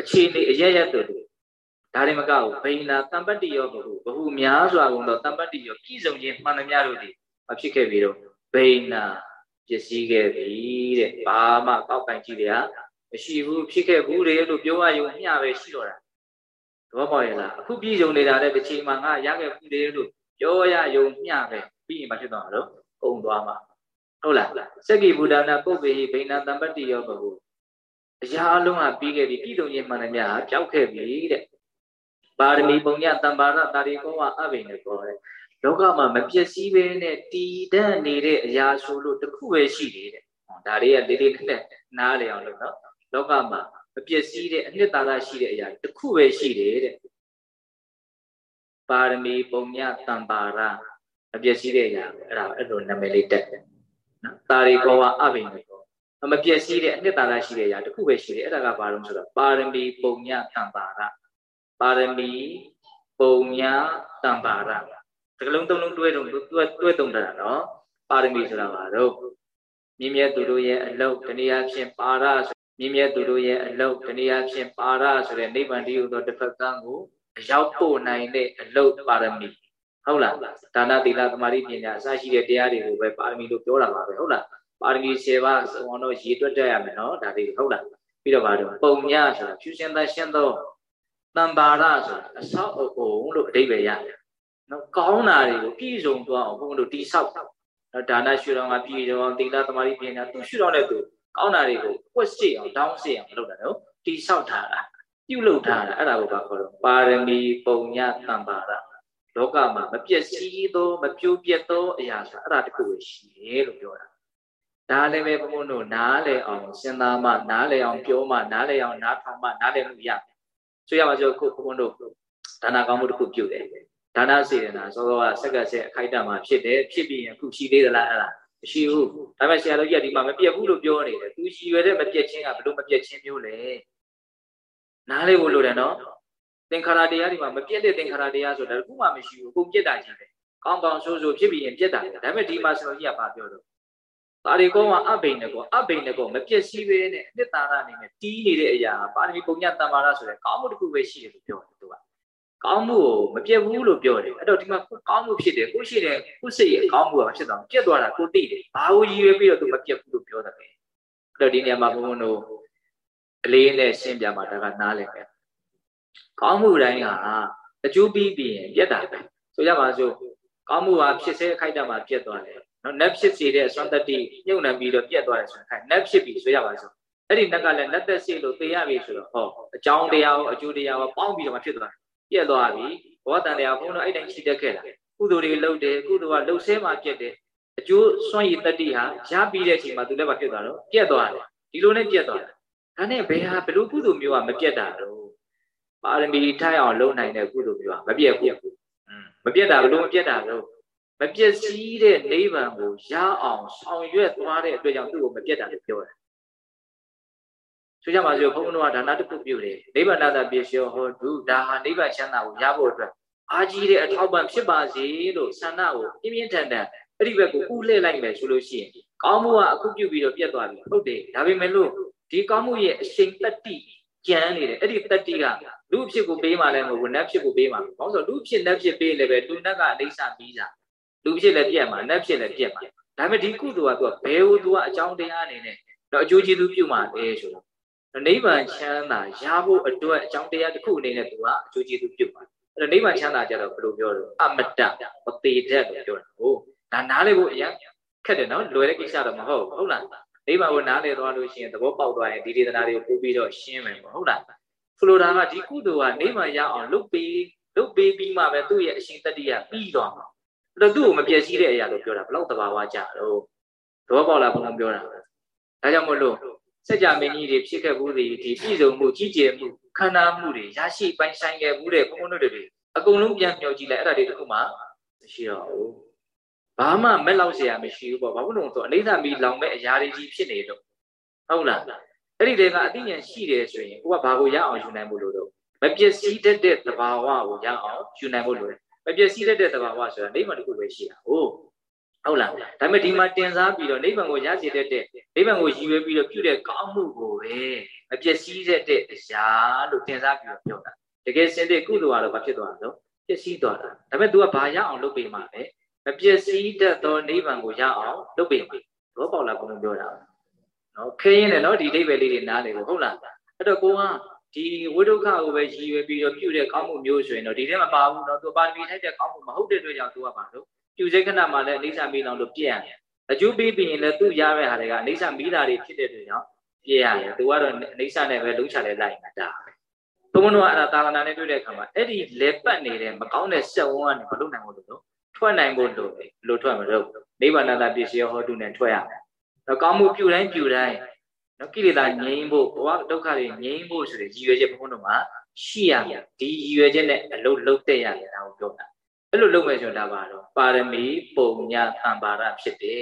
အခြေအနေအရရတို့သူ ဒါရင်မကဘူးဘိနာတံပတ္တိယောဘဟုဘဟုများစွာကုန်တော့တံပတ္တိယောပြည်စုံခြင်းမှန်သမျှတို့သည်မဖြစ်ခဲ့ပြီတော့ဘိနာပစ္စည်းခဲ့ပြီတဲ့ဘာမှကောက်ကင်ကြည့်ရမရှိဘူးဖြစ်ခဲ့ဘူးလေလို့ပြောရရုံမျှပဲရှိတော့တာသဘောပေါက်ရဲ့လားအခုပြည်စုံနေတာတဲ့တစ်ချိန်မှာငါရခဲ့ဘူးလေလို့ပြောရရုံမျှပဲပြီးရင်မဖြစ်တော့မှာတော့ကုံသွားမှာဟုတ်လားစက္ကိဗုဒ္ဓနာပုပ္ပေဟိဘိနာတံပတ္တိယောဘဟုအရာအလုံးကပြီးခဲ့ပြီပြည်စုံခြင်းမှန်သမျှပျောက်ခဲ့ပြီတဲ့ ပါရမီပုံညတံပါရတာရီကောဝအဘိနေကောတဲ့လောကမှာမပျက်စီးပဲနဲ့တည်တတ်နေတဲ့အရာဆိုလို့တခုပဲရှိတယ်တဲ့ဒါလေးကလေးလေးနက်နက်နားလေအောင်လို့နော်လောကမှာမပျက်စီးတဲ့အနှစ်သာရရှိတဲ့အရာတခုပဲရှိတယ်တဲ့ပါရမီပုံညတံပါရမပျက်စီးတဲ့အရာအဲ့ဒါအဲ့လိုနာမည်လေးတက်တယ်နော်တာရီကောဝအဘိနေကောမပျက်စီးတဲ့အနှစ်သာရရှိတဲ့အရာတခုပဲရှိတယ်အဲ့ဒါကဘာလို့ဆိုတော့ပါရမီပုံညတံပါရ ပါရမီပုံညတံပါရတကလုံးသုံးလုံးတွဲတုံတွဲတွဲတုံတာနော်ပါရမီဆိုတာပါတော့မြင့်မြတ်သူတို့ရဲ့အလုတ်တနည်းအားဖြင့်ပါရဆိုမြင့်မြတ်သူတို့ရဲ့အလုတ်တနည်းအားဖြင့်ပါရဆိုတဲ့နိဗ္ဗာန်တည်းဟူသောတစ်ဖက်ကန်းကိုအရောက်ပို့နိုင်တဲ့အလုတ်ပါရမီဟုတ်လားဒါနသီလသမာဓိပညာအစရှိတဲ့တရားတွေကိုပဲပါရမီလို့ပြောတာပါပဲဟုတ်လားပါရမီ7ပါးစုံအောင်တော့ရည်တွက်တတ်ရမယ်နော်ဒါတွေဟုတ်လားပြီးတော့ပါတော့ပုံညဆိုတာဖြူရှင်သရှင်းသော တံပါရဆိုတာအဆောက်အအုံလို့အဓိပ္ပာယ်ရတယ်နော်ကောင်းတာတွေကိုပြည့်စုံသွားအောင်ဘုန်းတို့တိဆောက်နော်ဒါနရှုတော်မှာပြည့်စုံအောင်သီလသမာဓိပညာသူရှုတော်တဲ့သူကောင်းတာတွေကိုပွက်စစ်အောင်တောင်းစစ်အောင်လုပ်တာနော်တိဆောက်ထားတာပြုလုပ်ထားတာအဲ့ဒါကိုပါခေါ်တော့ပါရမီပုံညတံပါရလောကမှာမပြည့်စည်သောမပြိုးပြတ်သောအရာဆိုတာအဲ့ဒါတခုပဲရှိတယ်လို့ပြောတာဒါလည်းပဲဘုန်းဘုန်းတို့နားလည်အောင်စဉ်းစားမှနားလည်အောင်ပြောမှနားလည်အောင်နားထောင်မှနားလည်လို့ရတယ် ဆိုရပါစို့ခုဘုန်းဘုန်းတို့ဒါနာကောင်းမှုတစ်ခုပြုတယ်ဒါနစေတနာစောစောကစက်ကဆက်အခိုက်အတန့်မှာဖြစ်တယ်ဖြစ်ပြီးရင်အခုရှိသေးသလားအဲ့ဒါမရှိဘူးဒါပေမဲ့ဆရာတော်ကြီးကဒီမှာမပြတ်ဘူးလို့ပြောနေတယ်သူရှိရွယ်တဲ့မပြတ်ခြင်းကဘလို့မပြတ်ခြင်းမျိုးလဲနားလေးဖို့လိုတယ်နော်သင်္ခါရတရားဒီမှာမပြတ်တဲ့သင်္ခါရတရားဆိုတာတခုမှမရှိဘူးအကုန်ပြတ်တာကြီးပဲကောင်းကောင်းဆိုးဆိုးဖြစ်ပြီးရင်ပြတ်တာဒါပေမဲ့ဒီမှာဆရာတော်ကြီးကဘာပြောတော့ ဒါတွေကောကအဘိနကောအဘိနကောမပြည့်စည်ပဲနဲ့အနှစ်သာရအနေနဲ့တီးနေတဲ့အရာပါရမီပုံညတမ္မာရဆိုတဲ့ကောင်းမှုတစ်ခုပဲရှိတယ်လို့ပြောတယ်သူကကောင်းမှုကိုမပြည့်ဘူးလို့ပြောတယ်အဲ့တော့ဒီမှာကောင်းမှုဖြစ်တယ်ကိုရှိတယ်ကိုစိတ်ရဲ့ကောင်းမှုကဖြစ်သွားပြည့်သွားတာကိုသိတယ်ဘာကိုရည်ရွယ်ပြီးတော့သူမပြည့်ဘူးလို့ပြောတယ်အဲ့တော့ဒီနေရာမှာဘုန်းဘုန်းတို့အလေးနဲ့ရှင်းပြမှာဒါကနားလည်မယ်ကောင်းမှုတိုင်းကအကျိုးပြီးပြီးရင်ပြတ်တာပဲဆိုရပါစို့ကောင်းမှုဟာဖြစ်စေအခိုက်အတန့်မှာပြတ်သွားတယ် နော်နတ်ဖြစ်စေတဲ့အစွမ်းတတ္တိညှို့နှံပြီးတော့ပြတ်သွားတယ်ဆိုရင်ခိုင်နတ်ဖြစ်ပြီဆိုရပါစို့အဲ့ဒီနတ်ကလည်းနတ်သက်စေလို့သိရပြီဆိုတော့ဟောအကြောင်းတရားရောအကျိုးတရားရောပေါင်းပြီးတော့မှဖြစ်သွားတယ်ပြတ်သွားပြီဘောတန်တရားဘုန်းတော်အဲ့တိုင်းချီတက်ခဲ့တာကုသိုလ်တွေလုပ်တယ်ကုသိုလ်ကလှုပ်ဆဲမှပြတ်တယ်အကျိုးစွန့်ရည်တတ္တိဟာရပြီးတဲ့အချိန်မှာသူလည်းမဖြစ်သွားတော့ပြတ်သွားတယ်ဒီလိုနဲ့ပြတ်သွားတယ်ဒါနဲ့ဘယ်ဟာဘယ်လိုကုသိုလ်မျိုးကမပြတ်တာတော့ပါရမီထိုက်အောင်လုပ်နိုင်တဲ့ကုသိုလ်မျိုးကမပြတ်ဘူးမပြတ်တာဘယ်လိုမပြတ်တာတော့ မပြည့်စည်တဲ့နိဗ္ဗာန်ကိုရအောင်ဆောင်ရွက်သွားတဲ့အတွက်ကြောင့်သူ့ကိုမပြတ်တာလို့ပြောတယ်ဆိုကြပါစို့ဘုန်းတော်ကဒါနတစ်ခုပြုတယ်နိဗ္ဗာန်သာပြည့်စုံဟောသူဒါဟာနိဗ္ဗာန်ချမ်းသာကိုရဖို့အတွက်အားကြီးတဲ့အထောက်ပံ့ဖြစ်ပါစေလို့ဆန္ဒကိုပြင်းပြင်းထန်ထန်အဲ့ဒီဘက်ကိုဥလှည့်လိုက်မယ်ဆိုလို့ရှိရင်ကောင်းမှုကအခုပြုပြီးတော့ပြတ်သွားပြီဟုတ်တယ်ဒါပေမဲ့လို့ဒီကောင်းမှုရဲ့အရှိန်တက်တိကြမ်းနေတယ်အဲ့ဒီတက်တိကလူဖြစ်ကိုပေးမှလည်းမဟုတ်ဘူးနတ်ဖြစ်ကိုပေးမှဘာလို့ဆိုလူဖြစ်နတ်ဖြစ်ပေးလည်းပဲလူနတ်ကအလိမ့်စာပြီးတာ လူဖြစ်လည်းပြက်မှာနတ်ဖြစ်လည်းပြက်မှာဒါပေမဲ့ဒီကုသိုလ်ကသူကဘယ်ဟိုသူကအကြောင်းတရားအနေနဲ့တော့အကျိုးကျေးဇူးပြုမှာလဲဆိုတော့နိဗ္ဗာန်ချမ်းသာရဖို့အတွက်အကြောင်းတရားတစ်ခုအနေနဲ့သူကအကျိုးကျေးဇူးပြုမှာအဲ့တော့နိဗ္ဗာန်ချမ်းသာကြတော့ဘယ်လိုပြောတော့အမတ္တမသေးတတ်လို့ပြောတာဟုတ်ဒါနားလေဖို့အရင်ခက်တယ်နော်လွယ်တဲ့ကိစ္စတော့မဟုတ်ဟုတ်လားနိဗ္ဗာန်ကိုနားလေသွားလို့ရှိရင်သဘောပေါက်သွားရင်ဒီဒေသနာတွေကိုပို့ပြီးတော့ရှင်းမယ်ပေါ့ဟုတ်လားဆိုလိုတာကဒီကုသိုလ်ကနိဗ္ဗာန်ရအောင်လုပ်ပေးလုပ်ပေးပြီးမှပဲသူ့ရဲ့အရှင်တတိယပြီးသွားမှာအဲ့ တော့သူ့ကိုမပြည့်စည်တဲ့အရာလို့ပြောတာဘလောက်တဘာဝကြတော့သဘောပေါက်လားဘုံပြောတာဒါကြောင့်မလို့စัจ जा မင်းကြီးတွေဖြစ်ခဲ့ဘူးဒီဒီပြည်စုံမှုကြီးကျယ်မှုခန္ဓာမှုတွေရရှိပိုင်ဆိုင်ခဲ့ဘူးတဲ့ဘုံဘုံတို့တွေအကုန်လုံးပြန်မြောက်ကြည့်လိုက်အဲ့ဒါတွေတခုမှမရှိတော့ဘူးဘာမှမက်လောက်เสียမရှိဘူးပေါ့ဘာလို့လဲဆိုတော့အနိစ္စမီလောင်မဲ့အရာတွေကြီးဖြစ်နေတော့ဟုတ်လားအဲ့ဒီတည်းကအသိဉာဏ်ရှိတယ်ဆိုရင်ကိုကဘာကိုရအောင်ယူနိုင်ဖို့လို့တော့မပျက်စီးတတ်တဲ့သဘာဝကိုရအောင်ယူနိုင်ဖို့လို့ မပျက်စီးတတ်တဲ့သဘာဝဆိုတာနိဗ္ဗာန်တစ်ခုပဲရှိတာဟုတ်ဟုတ်လားဒါပေမဲ့ဒီမှာတင်စားပြီးတော့နိဗ္ဗာန်ကိုရစေတတ်တဲ့နိဗ္ဗာန်ကိုရည်ရွယ်ပြီးတော့ပြုတဲ့ကောင်းမှုကိုပဲမပျက်စီးတတ်တဲ့အရာလို့တင်စားပြီးတော့ပြောတာတကယ်စင်တဲ့ကုသိုလ်ကတော့ဘာဖြစ်သွားလဲပျက်စီးသွားတာဒါပေမဲ့ तू ကဘာရအောင်လုပ်ပေးမှာလဲမပျက်စီးတတ်သောနိဗ္ဗာန်ကိုရအောင်လုပ်ပေးမှာတော့ပေါ့လားဘုံပြောတာနော်ခဲရင်လည်းနော်ဒီအိဗယ်လေးတွေနားနေလို့ဟုတ်လားအဲ့တော့ကိုက ဒီဝိဒုက္ခကိုပဲရည်ရွယ်ပြီးတော့ပြုတဲ့ကောင်းမှုမျိုးဆိုရင်တော့ဒီထဲမှာပါဘူးနော်သူပါဠိထိုက်တဲ့ကောင်းမှုမဟုတ်တဲ့အတွက်ကြောင့်သူကပါလို့ပြုစေခဏမှာလည်းအိဋ္ဌမီးလောင်လို့ပြည့်ရတယ်အကျိုးပေးပြီးရင်လည်းသူ့ရတဲ့ဟာတွေကအိဋ္ဌမီးတာတွေဖြစ်တဲ့အတွက်ကြောင့်ပြည့်ရတယ်သူကတော့အိဋ္ဌနဲ့ပဲလုံးချလဲလိုက်နေတာဘုံဘုံတော့အဲ့ဒါသာသနာနဲ့တွေ့တဲ့အခါမှာအဲ့ဒီလေပတ်နေတဲ့မကောင်းတဲ့စက်ဝန်းကနေမလုပ်နိုင်ဘူးလို့ထွက်နိုင်ဖို့လို့လို့ထွက်မလို့နိဗ္ဗာန်တာပစ္စည်းဟောတုနဲ့ထွက်ရမယ်တော့ကောင်းမှုပြုတိုင်းပြုတိုင်း နော်ကိလေသာငြိမ်းဖို့ဘဝဒုက္ခတွေငြိမ်းဖို့ဆိုတဲ့ရည်ရွယ်ချက်ဘုန်းတော်မှာရှိရမယ်ဒီရည်ရွယ်ချက်နဲ့အလုပ်လုပ်တဲ့ရတယ်ဒါကိုပြောတာအဲ့လိုလုပ်မယ်ဆိုတော့ဒါပါတော့ပါရမီပုံညာသံပါရဖြစ်တယ်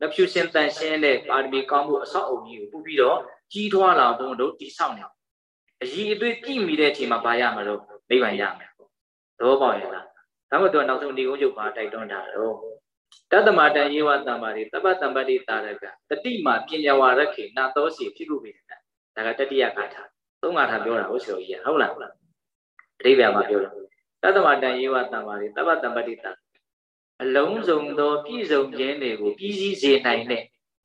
လက်ဖြူစင်တန်ရှင်းတဲ့ပါရမီကောင်းမှုအဆောက်အုံကြီးကိုပို့ပြီးတော့ကြီးထွားလာဘုန်းတို့တိဆောက်နေအောင်အည်အသွေးပြည့်မီတဲ့အချိန်မှာဘာရမှာလို့နိဗ္ဗာန်ရမယ်ပေါ့သဘောပေါက်ရဲ့လားဒါမှမဟုတ်တော့နောက်ဆုံးဒီကုန်းချုပ်ပါတိုက်တွန်းတာတော့ တတ္တမတံယေဝတံပါရိတပ္ပတံပတိတာရကတတိမာပညာဝရခေနာသောစီဖြစ်ခုပေတဒါကတတိယဂါထာသုံးဂါထာပြောတာဟုတ်ဆိုကြီးဟုတ်လားအဓိပ္ပာယ်မှာပြောတာတတ္တမတံယေဝတံပါရိတပ္ပတံပတိတာအလုံးစုံသောပြည့်စုံခြင်းတွေကိုပြည့်စည်စေနိုင်တဲ့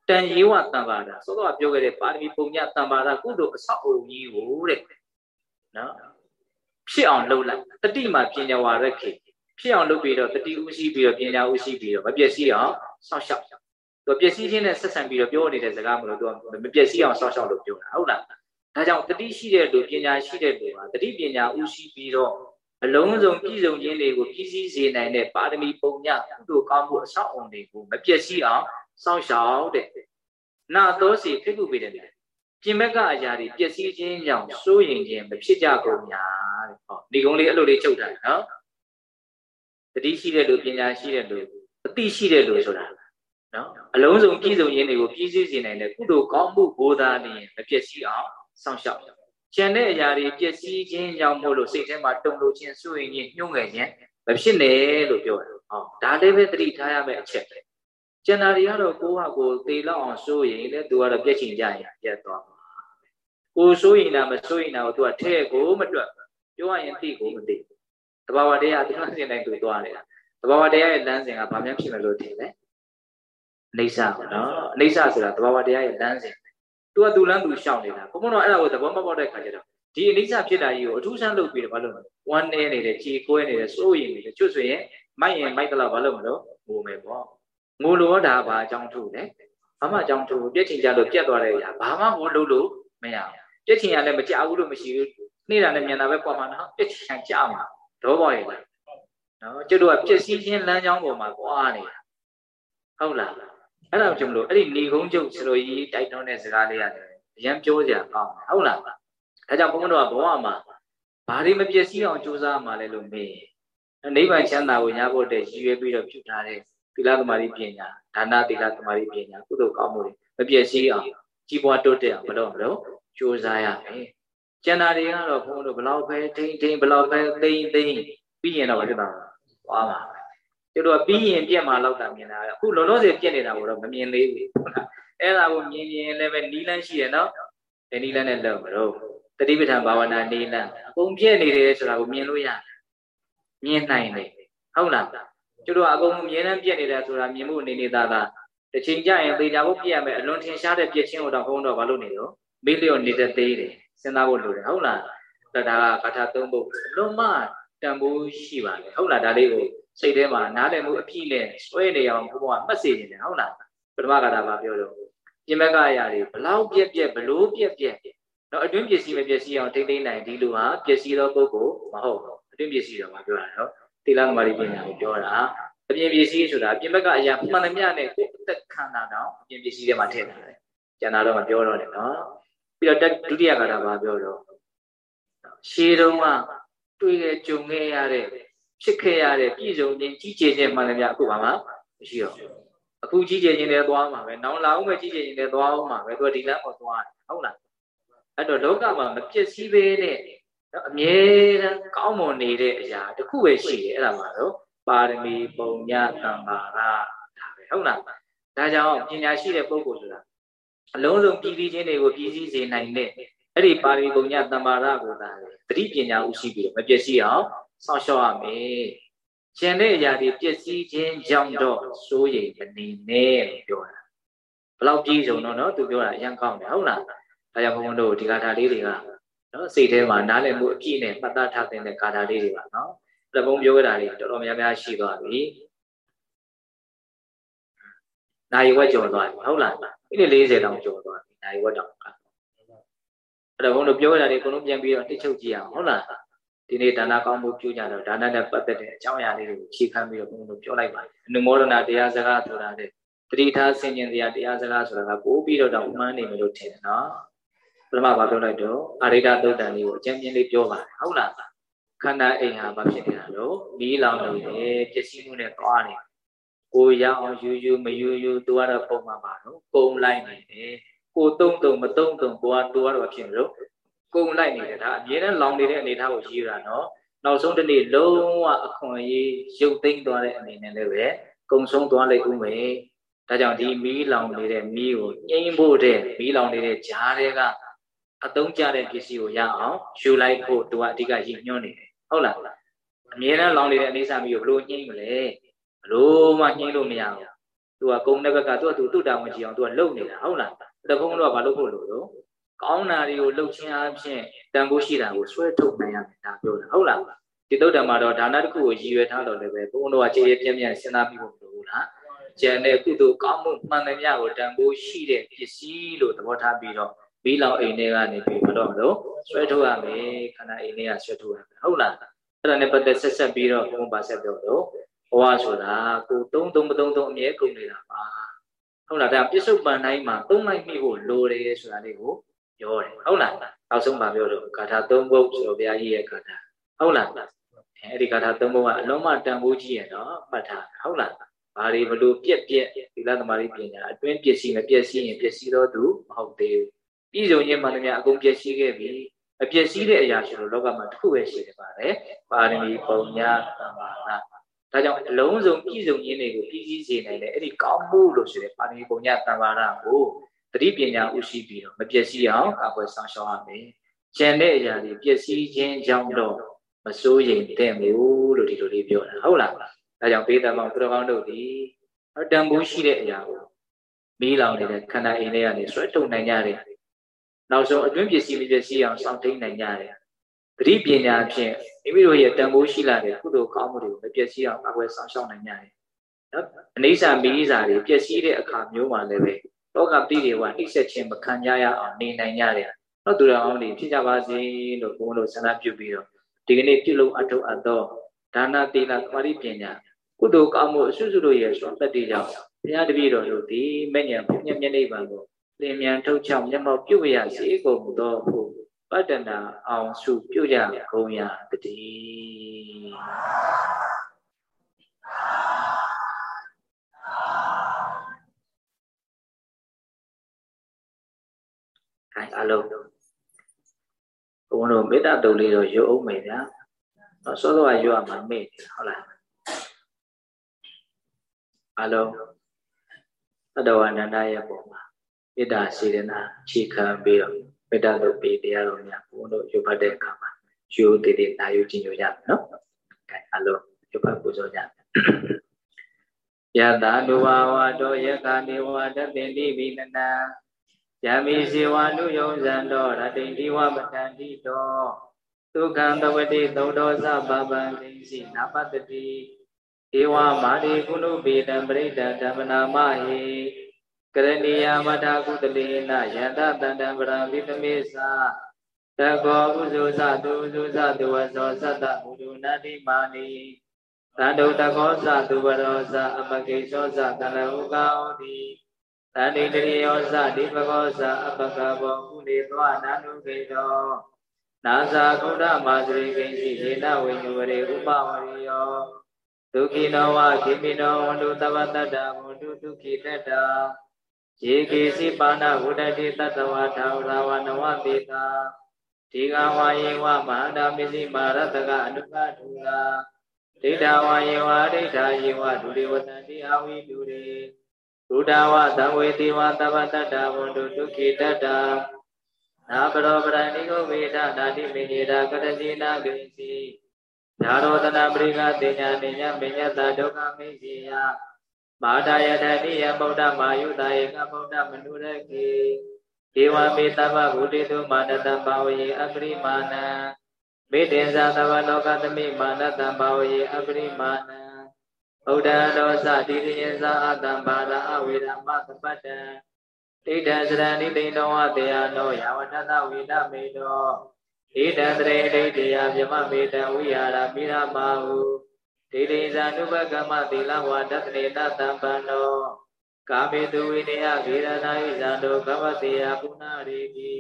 တန်ယေဝတံပါဒသောတော့ပြောခဲ့တဲ့ပါရမီပုံညတံပါဒကုသိုလ်အဆောက်အုံကြီးကိုတဲ့နော်ဖြစ်အောင်လှုပ်လိုက်တတိမာပညာဝရခေ ဖြစ်အောင်လုပ်ပြီးတော့တတိဥရှိပြီးတော့ပညာဥရှိပြီးတော့မပြည့်စည်အောင်စောင့်ရှောက်သူပျက်စီးခြင်းနဲ့ဆက်ဆံပြီးတော့ပြောနေတဲ့စကားမလို့သူမပျက်စီးအောင်စောင့်ရှောက်လို့ပြောတာဟုတ်လားဒါကြောင့်တတိရှိတဲ့လူပညာရှိတဲ့လူဟာတတိပညာဥရှိပြီးတော့အလုံးစုံပြည့်စုံခြင်းတွေကိုပြည့်စည်စေနိုင်တဲ့ပါရမီပုံညကုသိုလ်ကောင်းမှုအဆောက်အုံတွေကိုမပျက်စီးအောင်စောင့်ရှောက်တဲ့နာသောစီဖြစ်ခုပေးတယ်ပြင်ဘက်ကအရာတွေပျက်စီးခြင်းကြောင့်စိုးရင်ခြင်းမဖြစ်ကြကုန်များတဲ့ဟောဒီကုန်းလေးအဲ့လိုလေးချုပ်ထားတယ်နော် တတိရှိတဲ့လူပညာရှိတဲ့လူအသိရှိတဲ့လူဆိုတာနော်အလုံးစုံပြည့်စုံရင်းတွေကိုပြည့်စည်စေနိုင်တဲ့ကုသိုလ်ကောင်းမှုဘိုးသားနေမပျက်စီးအောင်စောင့်ရှောက်ကျန်တဲ့အရာတွေပျက်စီးခြင်းကြောင့်မို့လို့စိတ်ထဲမှာတုန်လှုပ်ခြင်းစိုးရင်ခြင်းညှို့ငယ်ခြင်းမဖြစ်နဲ့လို့ပြောတယ်ဟောဒါလည်းပဲသတိထားရမယ့်အချက်ပဲကျန်တာတွေကတော့ကိုယ့်ဟာကိုယ်သေလောက်အောင်စိုးရင်လည်းသူကတော့ပြက်ချင်ကြရင်ပြက်သွားမှာကိုစိုးရင်လားမစိုးရင်လားကိုသူကထဲကိုမတွက်ပြောရရင်သိကိုမသိတ ဘာဝတရားသူကစင်တိုင်းသူသွားနေတာတဘာဝတရားရဲ့လမ်းစဉ်ကဘာမှဖြစ်မယ်လို့ထင်လဲအိဋ္ဌပေါ့နော်အိဋ္ဌဆိုတာတဘာဝတရားရဲ့လမ်းစဉ်သူကသူလမ်းသူရှောင်နေတာဘုံဘုံတော့အဲ့ဒါကိုသဘောမပေါက်တဲ့ခါကျတော့ဒီအိဋ္ဌဖြစ်တာကြီးကိုအထူးဆန်းလုပ်ပြီးတော့ဘာလို့လဲဝမ်းနေနေတယ်ခြေကွဲနေတယ်စိုးရင်နေတယ်ချွတ်ဆိုရင်မိုက်ရင်မိုက်တော့ဘာလို့မလို့ငိုမယ်ပေါ့ငိုလို့ဒါဘာအကြောင်းထုလဲဘာမှအကြောင်းထုပြက်ချင်ကြလို့ပြက်သွားတဲ့အရာဘာမှမလုပ်လို့မရဘူးပြက်ချင်ရလည်းမကြဘူးလို့မရှိဘူးနေတာနဲ့မြန်တာပဲပွားမှာနော်ပြက်ချင်ကြမှာ သဘောပေါက်ရဲ့လားနော်ကျွတ်တို့ကပျက်စီးခြင်းလမ်းကြောင်းပေါ်မှာကွာနေတာဟုတ်လားအဲ့ဒါကြောင့်မလို့အဲ့ဒီနေကုန်းကျုပ်ဆလိုကြီးတိုက်တွန်းတဲ့စကားလေးရတယ်အရင်ပြောစရာကောင်းဟုတ်လားဒါကြောင့်ဘုန်းဘုန်းတော်ကဘဝမှာဘာတွေမပျက်စီးအောင်ကြိုးစားမှလဲလို့မေးနိဗ္ဗာန်ချမ်းသာကိုရဖို့တဲ့ရည်ရွယ်ပြီးတော့ပြုထားတဲ့သီလသမာဓိပညာဒါနသီလသမာဓိပညာကုသိုလ်ကောင်းမှုတွေမပျက်စီးအောင်ကြီးပွားတိုးတက်အောင်မလုပ်မလို့ကြိုးစားရမယ် ကျန်တာတွေကတော့ဘုန်းတော်ဘလောက်ပဲထိမ့်ထိမ့်ဘလောက်ပဲသိမ့်သိမ့်ပြီးရင်တော့ဖြစ်တာသွားမှာကျတို့ကပြီးရင်ပြက်မှာလောက်တာမြင်တာအခုလောလောဆယ်ပြက်နေတာကိုတော့မမြင်သေးဘူးဟုတ်လားအဲ့ဒါကိုမြင်ရင်လည်းပဲနီးလန်းရှိတယ်နော်ဒီနီးလန်းနဲ့လောက်မလို့တတိပဋ္ဌာန်ဘာဝနာနီးလန်းအကုန်ပြက်နေတယ်ဆိုတာကိုမြင်လို့ရတယ်မြင်နိုင်တယ်ဟုတ်လားကျတို့ကအကုန်မြင်နှံပြက်နေတယ်ဆိုတာမြင်မှုအနေနဲ့သာသာတစ်ချိန်ကြရင်သေချာဖို့ပြက်ရမယ်အလွန်ထင်ရှားတဲ့ပြက်ချင်းကိုတော့ဘုန်းတော်ဘာလို့နေတော့မေးလျော့နေတဲ့သေးတယ် စဉ်းစားဖို့လိုတယ်ဟုတ်လားဒါကကာထာသုံးဖို့လုံးမတန်ဖိုးရှိပါတယ်ဟုတ်လားဒါလေးကိုစိတ်ထဲမှာနားလည်မှုအပြည့်နဲ့စွဲနေအောင်ဘုရားမှတ်စေနေတယ်ဟုတ်လားပထမကာထာကပြောတော့ပြင်ဘက်ကအရာတွေဘလောက်ပြက်ပြက်ဘလို့ပြက်ပြက်တော့အတွင်းပစ္စည်းမပစ္စည်းအောင်ထိမ့်သိမ့်နိုင်ဒီလူဟာပစ္စည်းသောပုဂ္ဂိုလ်မဟုတ်ဘူးအတွင်းပစ္စည်းတော့မပြောတာနော်တိလသမารိပညာကိုပြောတာအပြင်ပစ္စည်းဆိုတာပြင်ဘက်ကအရာမှန်သမျှနဲ့ကိုယ်အသက်ခန္ဓာတောင်အပြင်ပစ္စည်းထဲမှာထည့်ထားတယ်ကျန်တာတော့မပြောတော့နဲ့နော် ပြီးတော့ဒုတိယကာထာဘာပြောတော့ရှေးတုန်းကတွေ့ခဲ့ကြုံခဲ့ရတဲ့ဖြစ်ခဲ့ရတဲ့ပြည်စုံခြင်းကြီးကျယ်ခြင်းမှန်တယ်ဗျအခုဘာမှမရှိတော့အခုကြီးကျယ်ခြင်းတွေသွားမှာပဲနောင်လာအောင်ပဲကြီးကျယ်ခြင်းတွေသွားအောင်မှာပဲသူကဒီလမ်းပေါ်သွားတယ်ဟုတ်လားအဲ့တော့လောကမှာမပျက်စီးပဲနဲ့အမြဲတမ်းကောင်းမွန်နေတဲ့အရာတစ်ခုပဲရှိတယ်အဲ့ဒါမှတော့ပါရမီပုံညသံဃာရဒါပဲဟုတ်လားဒါကြောင့်ပညာရှိတဲ့ပုဂ္ဂိုလ်ဆိုတာ အလုံးစုံပြည်စည်းခြင်းတွေကိုပြည်စည်းစေနိုင်တဲ့အဲ့ဒီပါရမီပုံညသံဃာရကိုသာတတိပညာဥရှိပြီးတော့မပျက်စီးအောင်စောင့်ရှောက်ရမယ်။ကျန်တဲ့အရာတွေပျက်စီးခြင်းကြောင့်တော့စိုးရိမ်မနေနဲ့လို့ပြောတာ။ဘလောက်ကြီးစုံတော့နော်သူပြောတာအရင်ကောင်းတယ်ဟုတ်လား။ဒါကြောင့်ဘုန်းဘုန်းတို့ဒီဂါထာလေးတွေကနော်စိတ်ထဲမှာနားလည်မှုအပြည့်နဲ့မှတ်သားထားတဲ့ဂါထာလေးတွေပါနော်။လက်ဘုံပြောကြတာတွေတော်တော်များများရှိသွားပြီ။ နိုင်ဝက်ကျော်သွားပြီဟုတ်လား။ဒီနေ့40တောင်ကျော်သွားပြီနိုင်ဝက်တောင်က။အဲ့တော့ဘုန်းတို့ပြောကြတာတွေအကုန်လုံးပြန်ပြီးတော့တိတ်ချုပ်ကြည့်အောင်ဟုတ်လား။ဒီနေ့ဒါနကောင်းမှုပြုကြတော့ဒါနနဲ့ပတ်သက်တဲ့အကြောင်းအရာလေးတွေကိုခြေခံပြီးတော့ဘုန်းတို့ပြောလိုက်ပါတယ်အနုမောဒနာတရားစကားဆိုတာတဲ့တတိထားဆင်ញင်တရားတရားစကားဆိုတာကပို့ပြီးတော့တော့မှန်းနေမလို့ထင်တယ်နော်ပထမဘာပြောလိုက်တော့အရိဒသုတ်တန်လေးကိုအကျဉ်းပြင်းလေးပြောပါတယ်ဟုတ်လားခန္ဓာအိမ်ဟာဘာဖြစ်နေတာလို့မီးလောင်နေတယ်ပစ္စည်းမှုနဲ့သွားနေ ကိုရအောင်ယူယူမယူယူသူကတော့ပုံမှန်ပါတော့ပုံလိုက်နေတယ်ကိုတုံးတုံမတုံးတုံကိုကသူကတော့ဖြစ်နေလို့ကုံလိုက်နေတယ်ဒါအမြဲတမ်းလောင်နေတဲ့အနေအထားကိုရေးရတာနော်နောက်ဆုံးတစ်နေ့လုံးဝအခွန်ရေးရုပ်သိမ်းသွားတဲ့အနေနဲ့လည်းပဲကုံဆုံးသွားလိုက်ဦးမယ်ဒါကြောင့်ဒီမီးလောင်နေတဲ့မီးကိုငြိမ်းဖို့တဲ့မီးလောင်နေတဲ့ဂျားတွေကအသုံးကျတဲ့ပစ္စည်းကိုရအောင်ယူလိုက်ဖို့သူကအဓိကရည်ညွှန်းနေတယ်ဟုတ်လားအမြဲတမ်းလောင်နေတဲ့အနေစာမီးကိုဘလို့ညှိမလဲ ဘလို့မှညှိလို့မရဘူးသူကကုံတဲ့ဘက်ကသူကသူ့တာဝန်ကြည့်အောင်သူကလုံနေတာဟုတ်လားတကုံတော့ကဘာလို့ဖို့လို့တော့ကောင်းတာတွေကိုလှုပ်ခြင်းအပြင်တန်ဖိုးရှိတာကိုဆွဲထုတ်နိုင်ရမယ်ဒါပြောတာဟုတ်လားဒီသုတ်တံမှာတော့ဒါနတစ်ခုကိုရည်ရွယ်ထားတော့လည်းပဲဘုန်းတော်ကခြေရပြင်းပြင်းစဉ်းစားပြီးဖို့မလိုဘူးလားကျန်တဲ့ကုသိုလ်ကောင်းမှုမှန်သမျှကိုတန်ဖိုးရှိတဲ့ပစ္စည်းလို့သဘောထားပြီးတော့ဘီလောင်အိမ်တွေကနေပြီးမလို့မလို့ဆွဲထုတ်ရမယ်ခန္ဓာအိမ်တွေကဆွဲထုတ်ရမယ်ဟုတ်လားအဲ့ဒါနဲ့ပတ်သက်ဆက်ဆက်ပြီးတော့ဘုန်းပါဆက်ပြောတော့ ဘဝဆိုတာကိုသုံးသုံးမသုံးသုံးအမြဲကုန်နေတာပါဟုတ်လားဒါပြစ္ဆုတ်ပန်တိုင်းမှာသုံးလိုက်မိဖို့လိုတယ်ဆိုတာလေးကိုပြောတယ်ဟုတ်လားနောက်ဆုံးပါပြောတော့ဂါထာ၃ပုဒ်ဆိုတော့ဘုရားကြီးရဲ့ဂါထာဟုတ်လားအဲ့ဒီဂါထာ၃ပုဒ်ကအလုံးမတန်ဖိုးကြီးရတော့မှတ်ထားဟုတ်လားဘာတွေဘလို့ပြက်ပြက်သီလသမารိပညာအတွင်းပစ္စည်းမပျက်စီးရင်ပျက်စီးတော့သူမဟုတ်သေးဘူးပြည်စုံခြင်းမှန်သမျှအကုန်ပျက်စီးခဲ့ပြီအပျက်စီးတဲ့အရာရှိလို့လောကမှာတစ်ခုပဲရှိတယ်ပါပဲပါရမီပုံညာသံဃာ ဒါကြောင့်အလုံးစုံပြည့်စုံခြင်းတွေကိုပြည့်စည်စေနိုင်တဲ့အဲ့ဒီကောင်းမှုလို့ဆိုတဲ့ပါဏိပုံညတံပါရကိုတတိပညာဥရှိပြီးတော့မပျက်စီးအောင်ကာကွယ်ဆောင်ရှောက်ရမယ်။ကျန်တဲ့အရာတွေပျက်စီးခြင်းကြောင့်တော့မစိုးရိမ်တဲ့မျိုးလို့ဒီလိုလေးပြောတာဟုတ်လား။ဒါကြောင့်ဘေးတမောင်သူတော်ကောင်းတို့ဒီတန်ဖိုးရှိတဲ့အရာကိုမီးလောင်နေတဲ့ခန္ဓာအိမ်ထဲကနေဆွဲထုတ်နိုင်ကြတယ်။နောက်ဆုံးအတွင်းပစ္စည်းမပျက်စီးအောင်စောင့်ထိန်နိုင်ကြတယ်။ တတိပညာဖြင့်မိမိတို့ရဲ့တန်ဖိုးရှိလာတဲ့ကုသိုလ်ကောင်းမှုတွေကိုမပျက်စီးအောင်ကာကွယ်ဆောင်ရှောက်နိုင်ကြတယ်။နော်အနိစ္စမီးစာတွေပျက်စီးတဲ့အခါမျိုးမှာလည်းပဲလောကပိတွေကနှိမ့်ဆက်ခြင်းမခံကြရအောင်နေနိုင်ကြတယ်။နော်သူတော်အောင်တွေဖြစ်ကြပါစေလို့ဘုန်းတော်ဆန္ဒပြုပြီးတော့ဒီကနေ့ပြုလုပ်အထောက်အပ်ဒါနသီလသမာဓိပညာကုသိုလ်ကောင်းမှုအစွတ်စွတ်တို့ရဲ့စွမ်းသက်တွေကြောင့်ဘုရားတပည့်တော်တို့ဒီမဉ္ဇဉ်ဘုညမျက်နှိပ်ပါကိုလင်မြန်ထုတ်ချောင်းမျက်မှောက်ပြုရစေကုန်သောဖို့ ပတ္တနာအောင်စုပြုကြကုန်ရတည်းအဲအလုံးဘုန်းတော်မေတ္တာတုံလေးတော့ရုပ်အောင်မယ်ဗျာ။စောစောကရုပ်ရမှာမေ့တယ်ဟုတ်လား။အလုံးသတ္တဝါနန္ဒရဲ့ပုံမှာမေတ္တာစေတနာခြေခံပြီးတော့ မေတ္တာလုပ်ပြီးတရားတော်များဘုန်းတော်ရုပ်ဖတ်တဲ့အခါမှာယူတည်တည်နာယူခြင်းကြရမယ်နော်။အဲအလုံးရုပ်ဖတ်ပူဇော်ကြမယ်။ယတာဒုဝဝတောယကာနေဝတတေတိဘိနနာယမိစေဝနုယုံဇံတော်ရတိတိဝပတန္တိတောဒုက္ခံတဝတိသုဒ္ဓောသဗဗံသိစီနာပတတိဧဝမာရိကုဏုပေတံပရိဒံဓမ္မနာမဟိ ကရဏီယမထာကုတလေနယန္တတန္တံပရံဝိသမေသာတကောဥဇုဇတုဥဇုဇတုဝဇောသတ္တမုဒုနာတိမာနိသန္တုတကောသတုဝရောဇအပကိသောဇကလဟုကောတိသန္တိတရိယောဇဒီပကောဇအပကဘောကုလေသောနာနုကေတောနာဇာကုဒ္ဓမာစရိကိဉ္စီဒေနဝိညုဝရေဥပဝရိယောဒုက္ခိနောဝခိမိနောဝန္တုတဝတ္တဝန္တုဒုက္ခိတတ ယေကေစီပါဏဝုဒတိတတဝထာဝရဝနဝတိတာဒီဃဝါယေဝမဟာဒာမိစီမာရတကအနုပထူလာဒိဋ္ဌဝါယေဝဒိဋ္ဌာယေဝဒုရေဝတန္တိအဝိဒုရေဒုဒဝသံဝေတိဝတဝတ္တဝန္တုဒုက္ခိတတနာပရောပရဏိကိုဝေဒနာတိမေညေတာကရတိနာဂိစီညာရောတနာပရိကတေညာနေညာမေညတာဒုက္ခမေစီယ မာတာယတတိယဗုဒ္ဓမာယုတာယေကဗုဒ္ဓမနုရကေဒေဝမေတ္တဗဗုတိတုမာနတံဘာဝယေအပရိမာဏံမေတ္တေဇာသဝလောကသမိမာနတံဘာဝယေအပရိမာဏံဗုဒ္ဓံဒောသတိရိယဇာအတံဘာရအဝေရမသပတ္တံဒိဋ္ဌံစရဏိတိတောဝတေယနောယဝတတဝိဒမေတောဒိဋ္ဌံတရေဒိဋ္ဌယမြမမေတံဝိဟာရမိရမဟု ဒိဋ္ဌိဇာနုပကမသီလဝါဒတနေတတံပန္နောကာမေတုဝိနယဂေရနာယဇံတောကဝတေယပုဏ္ဏရေတိ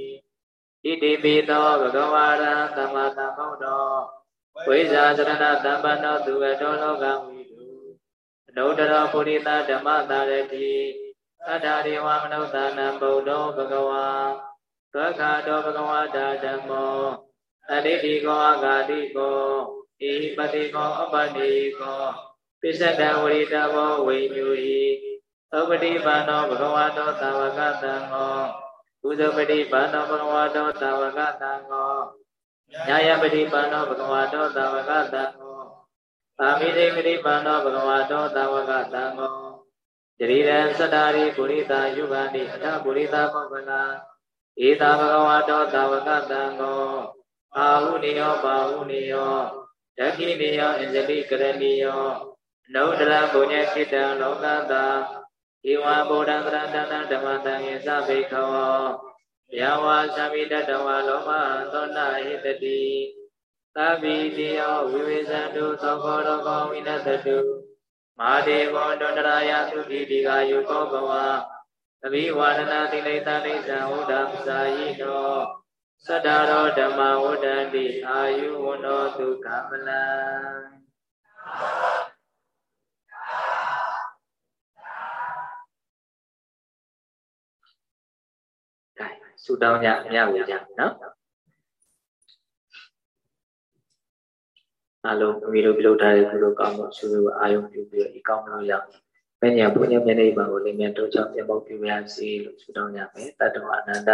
ဣတိပိသောဘဂဝါရံသမ္မာသမ္ဗုဒ္ဓောဝိဇာစရဏတမ္ပန္နောသူဝတောလောကဝိတုအနုတ္တရောပုရိသဓမ္မတာရတိသတ္တရိဝမနုဿာနံဗုဒ္ဓောဘဂဝါသက္ခတောဘဂဝါတာဓမ္မောအတိတိကောအဂာတိကော ဣပတိကောအပတိကောပိစ္ဆတဝရိတဘောဝိညူဟိသောပတိပါဏောဘဂဝါတောသာဝကတံဟောကုသပတိပါဏောဘဂဝါတောသာဝကတံဟောညာယပတိပါဏောဘဂဝါတောသာဝကတံဟောအာမိတိပတိပါဏောဘဂဝါတောသာဝကတံဟောတရိရံသတ္တာရိပုရိသယုဂန္တိအထပုရိသမောကလာဧတာဘဂဝါတောသာဝကတံဟောအာဟုနိယောပါဟုနိယော ဒက္ခိနိယောအဉ္စတိကရဏီယောနုဒရဘုညခိတံလောကတာဧဝံဗုဒ္ဓံသရတနာဓမ္မတံယေသဗေခောယဝါသမိတတဝါလောမသောနာဟိတတိသဗ္ဗိတိယောဝိဝေဇန္တုသောခောရောကောဝိနတတုမာဒေဘောဒန္တရာယသုတိတိကာယုကောဘဝသမိဝါဒနာတိလိတံနိသံဝုဒ္ဓသာယိတော သတ္တရောဓမ္မဝဒ္ဒန္တိအာယုဝနောဒုက္ခမလံဆုတောင်းကြမြတ်ဝေကြနော်အလုံးမိတို့ပြုလုပ်ထားတဲ့ကုသိုလ်ကောင်းမှုဆုလို့အာယုံပြုပြီးဒီကောင်းမှုရောက်မညာဘုညမျက်နှိပ်ပါကိုလည်းမြန်တို့ကြောင့်ပြန်ပေါက်ပြုရစီလို့ဆုတောင်းကြမယ်တတ္တဝအနန္တ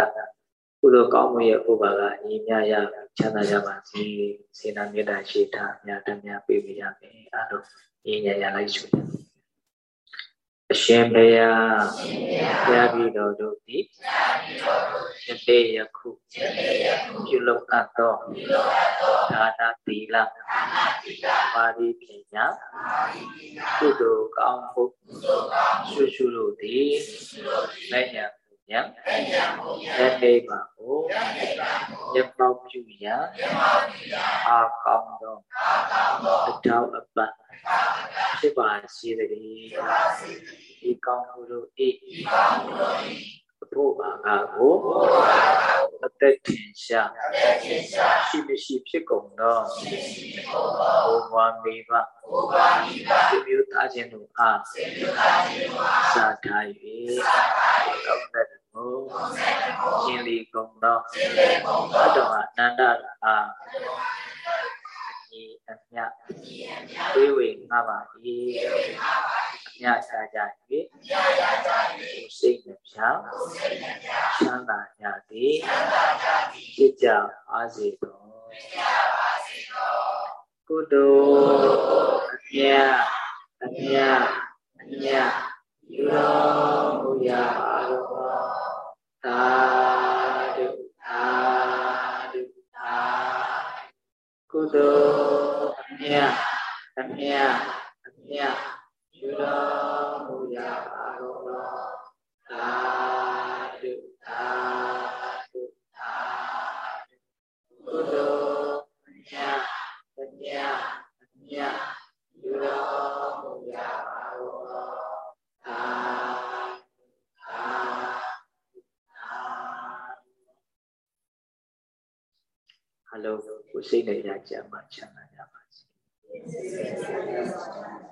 ကုသိုလ်ကောင်းမှုရဲ့ဥပါကအညီမြရချမ်းသာကြပါစေစေနာမေတ္တာရှိတာအများတများပေးပြရမယ်အလုံးညီညာရလိုက်ဆုအရှင်ဘုရားဘုရားပြီးတော်တို့သည်ယတေယခုပြုလုပ်အပ်သောဒါနသီလပါရိပညာကုသိုလ်ကောင်းမှုရှုရှုတို့သည်လက်ညာ ဉာဏ်လက်နိဗ္ဗာန်ကိုမျက်ပေါက်ပြုရာအာကောင်းသောအထောက်အပံ့ဖြစ်ပါစေတည်းဒီကောင်းမှုတို့ဤအဖို့ပါကကိုအသက်ထင်ရှားရှိမရှိဖြစ်ကုန်သောဘုံဝါမိဘဒီမျိုးသားခြင်းတို့အားစာထား၍ကောင်းတဲ့ ကိုရှင်လီကုံသောဘတ်တော်အနန္တအားဤအမြတ်ဝေဝေငါပါ၏အမြတ်စားကြ၍စိတ်နှပြချမ်းသာကြသည်ဖြစ်ကြပါစေသောကုသိုလ်အမြတ်အမြတ်အမြတ်ယူတော်မူရာပါတော် သာဓုသာဓုသာကုသိုလ်အမြတ်အမြတ်အမြတ်ယူတော်မူရာပါ ကိုစိတ်နဲ့ရကြမှာချမ်းသာကြပါစေ။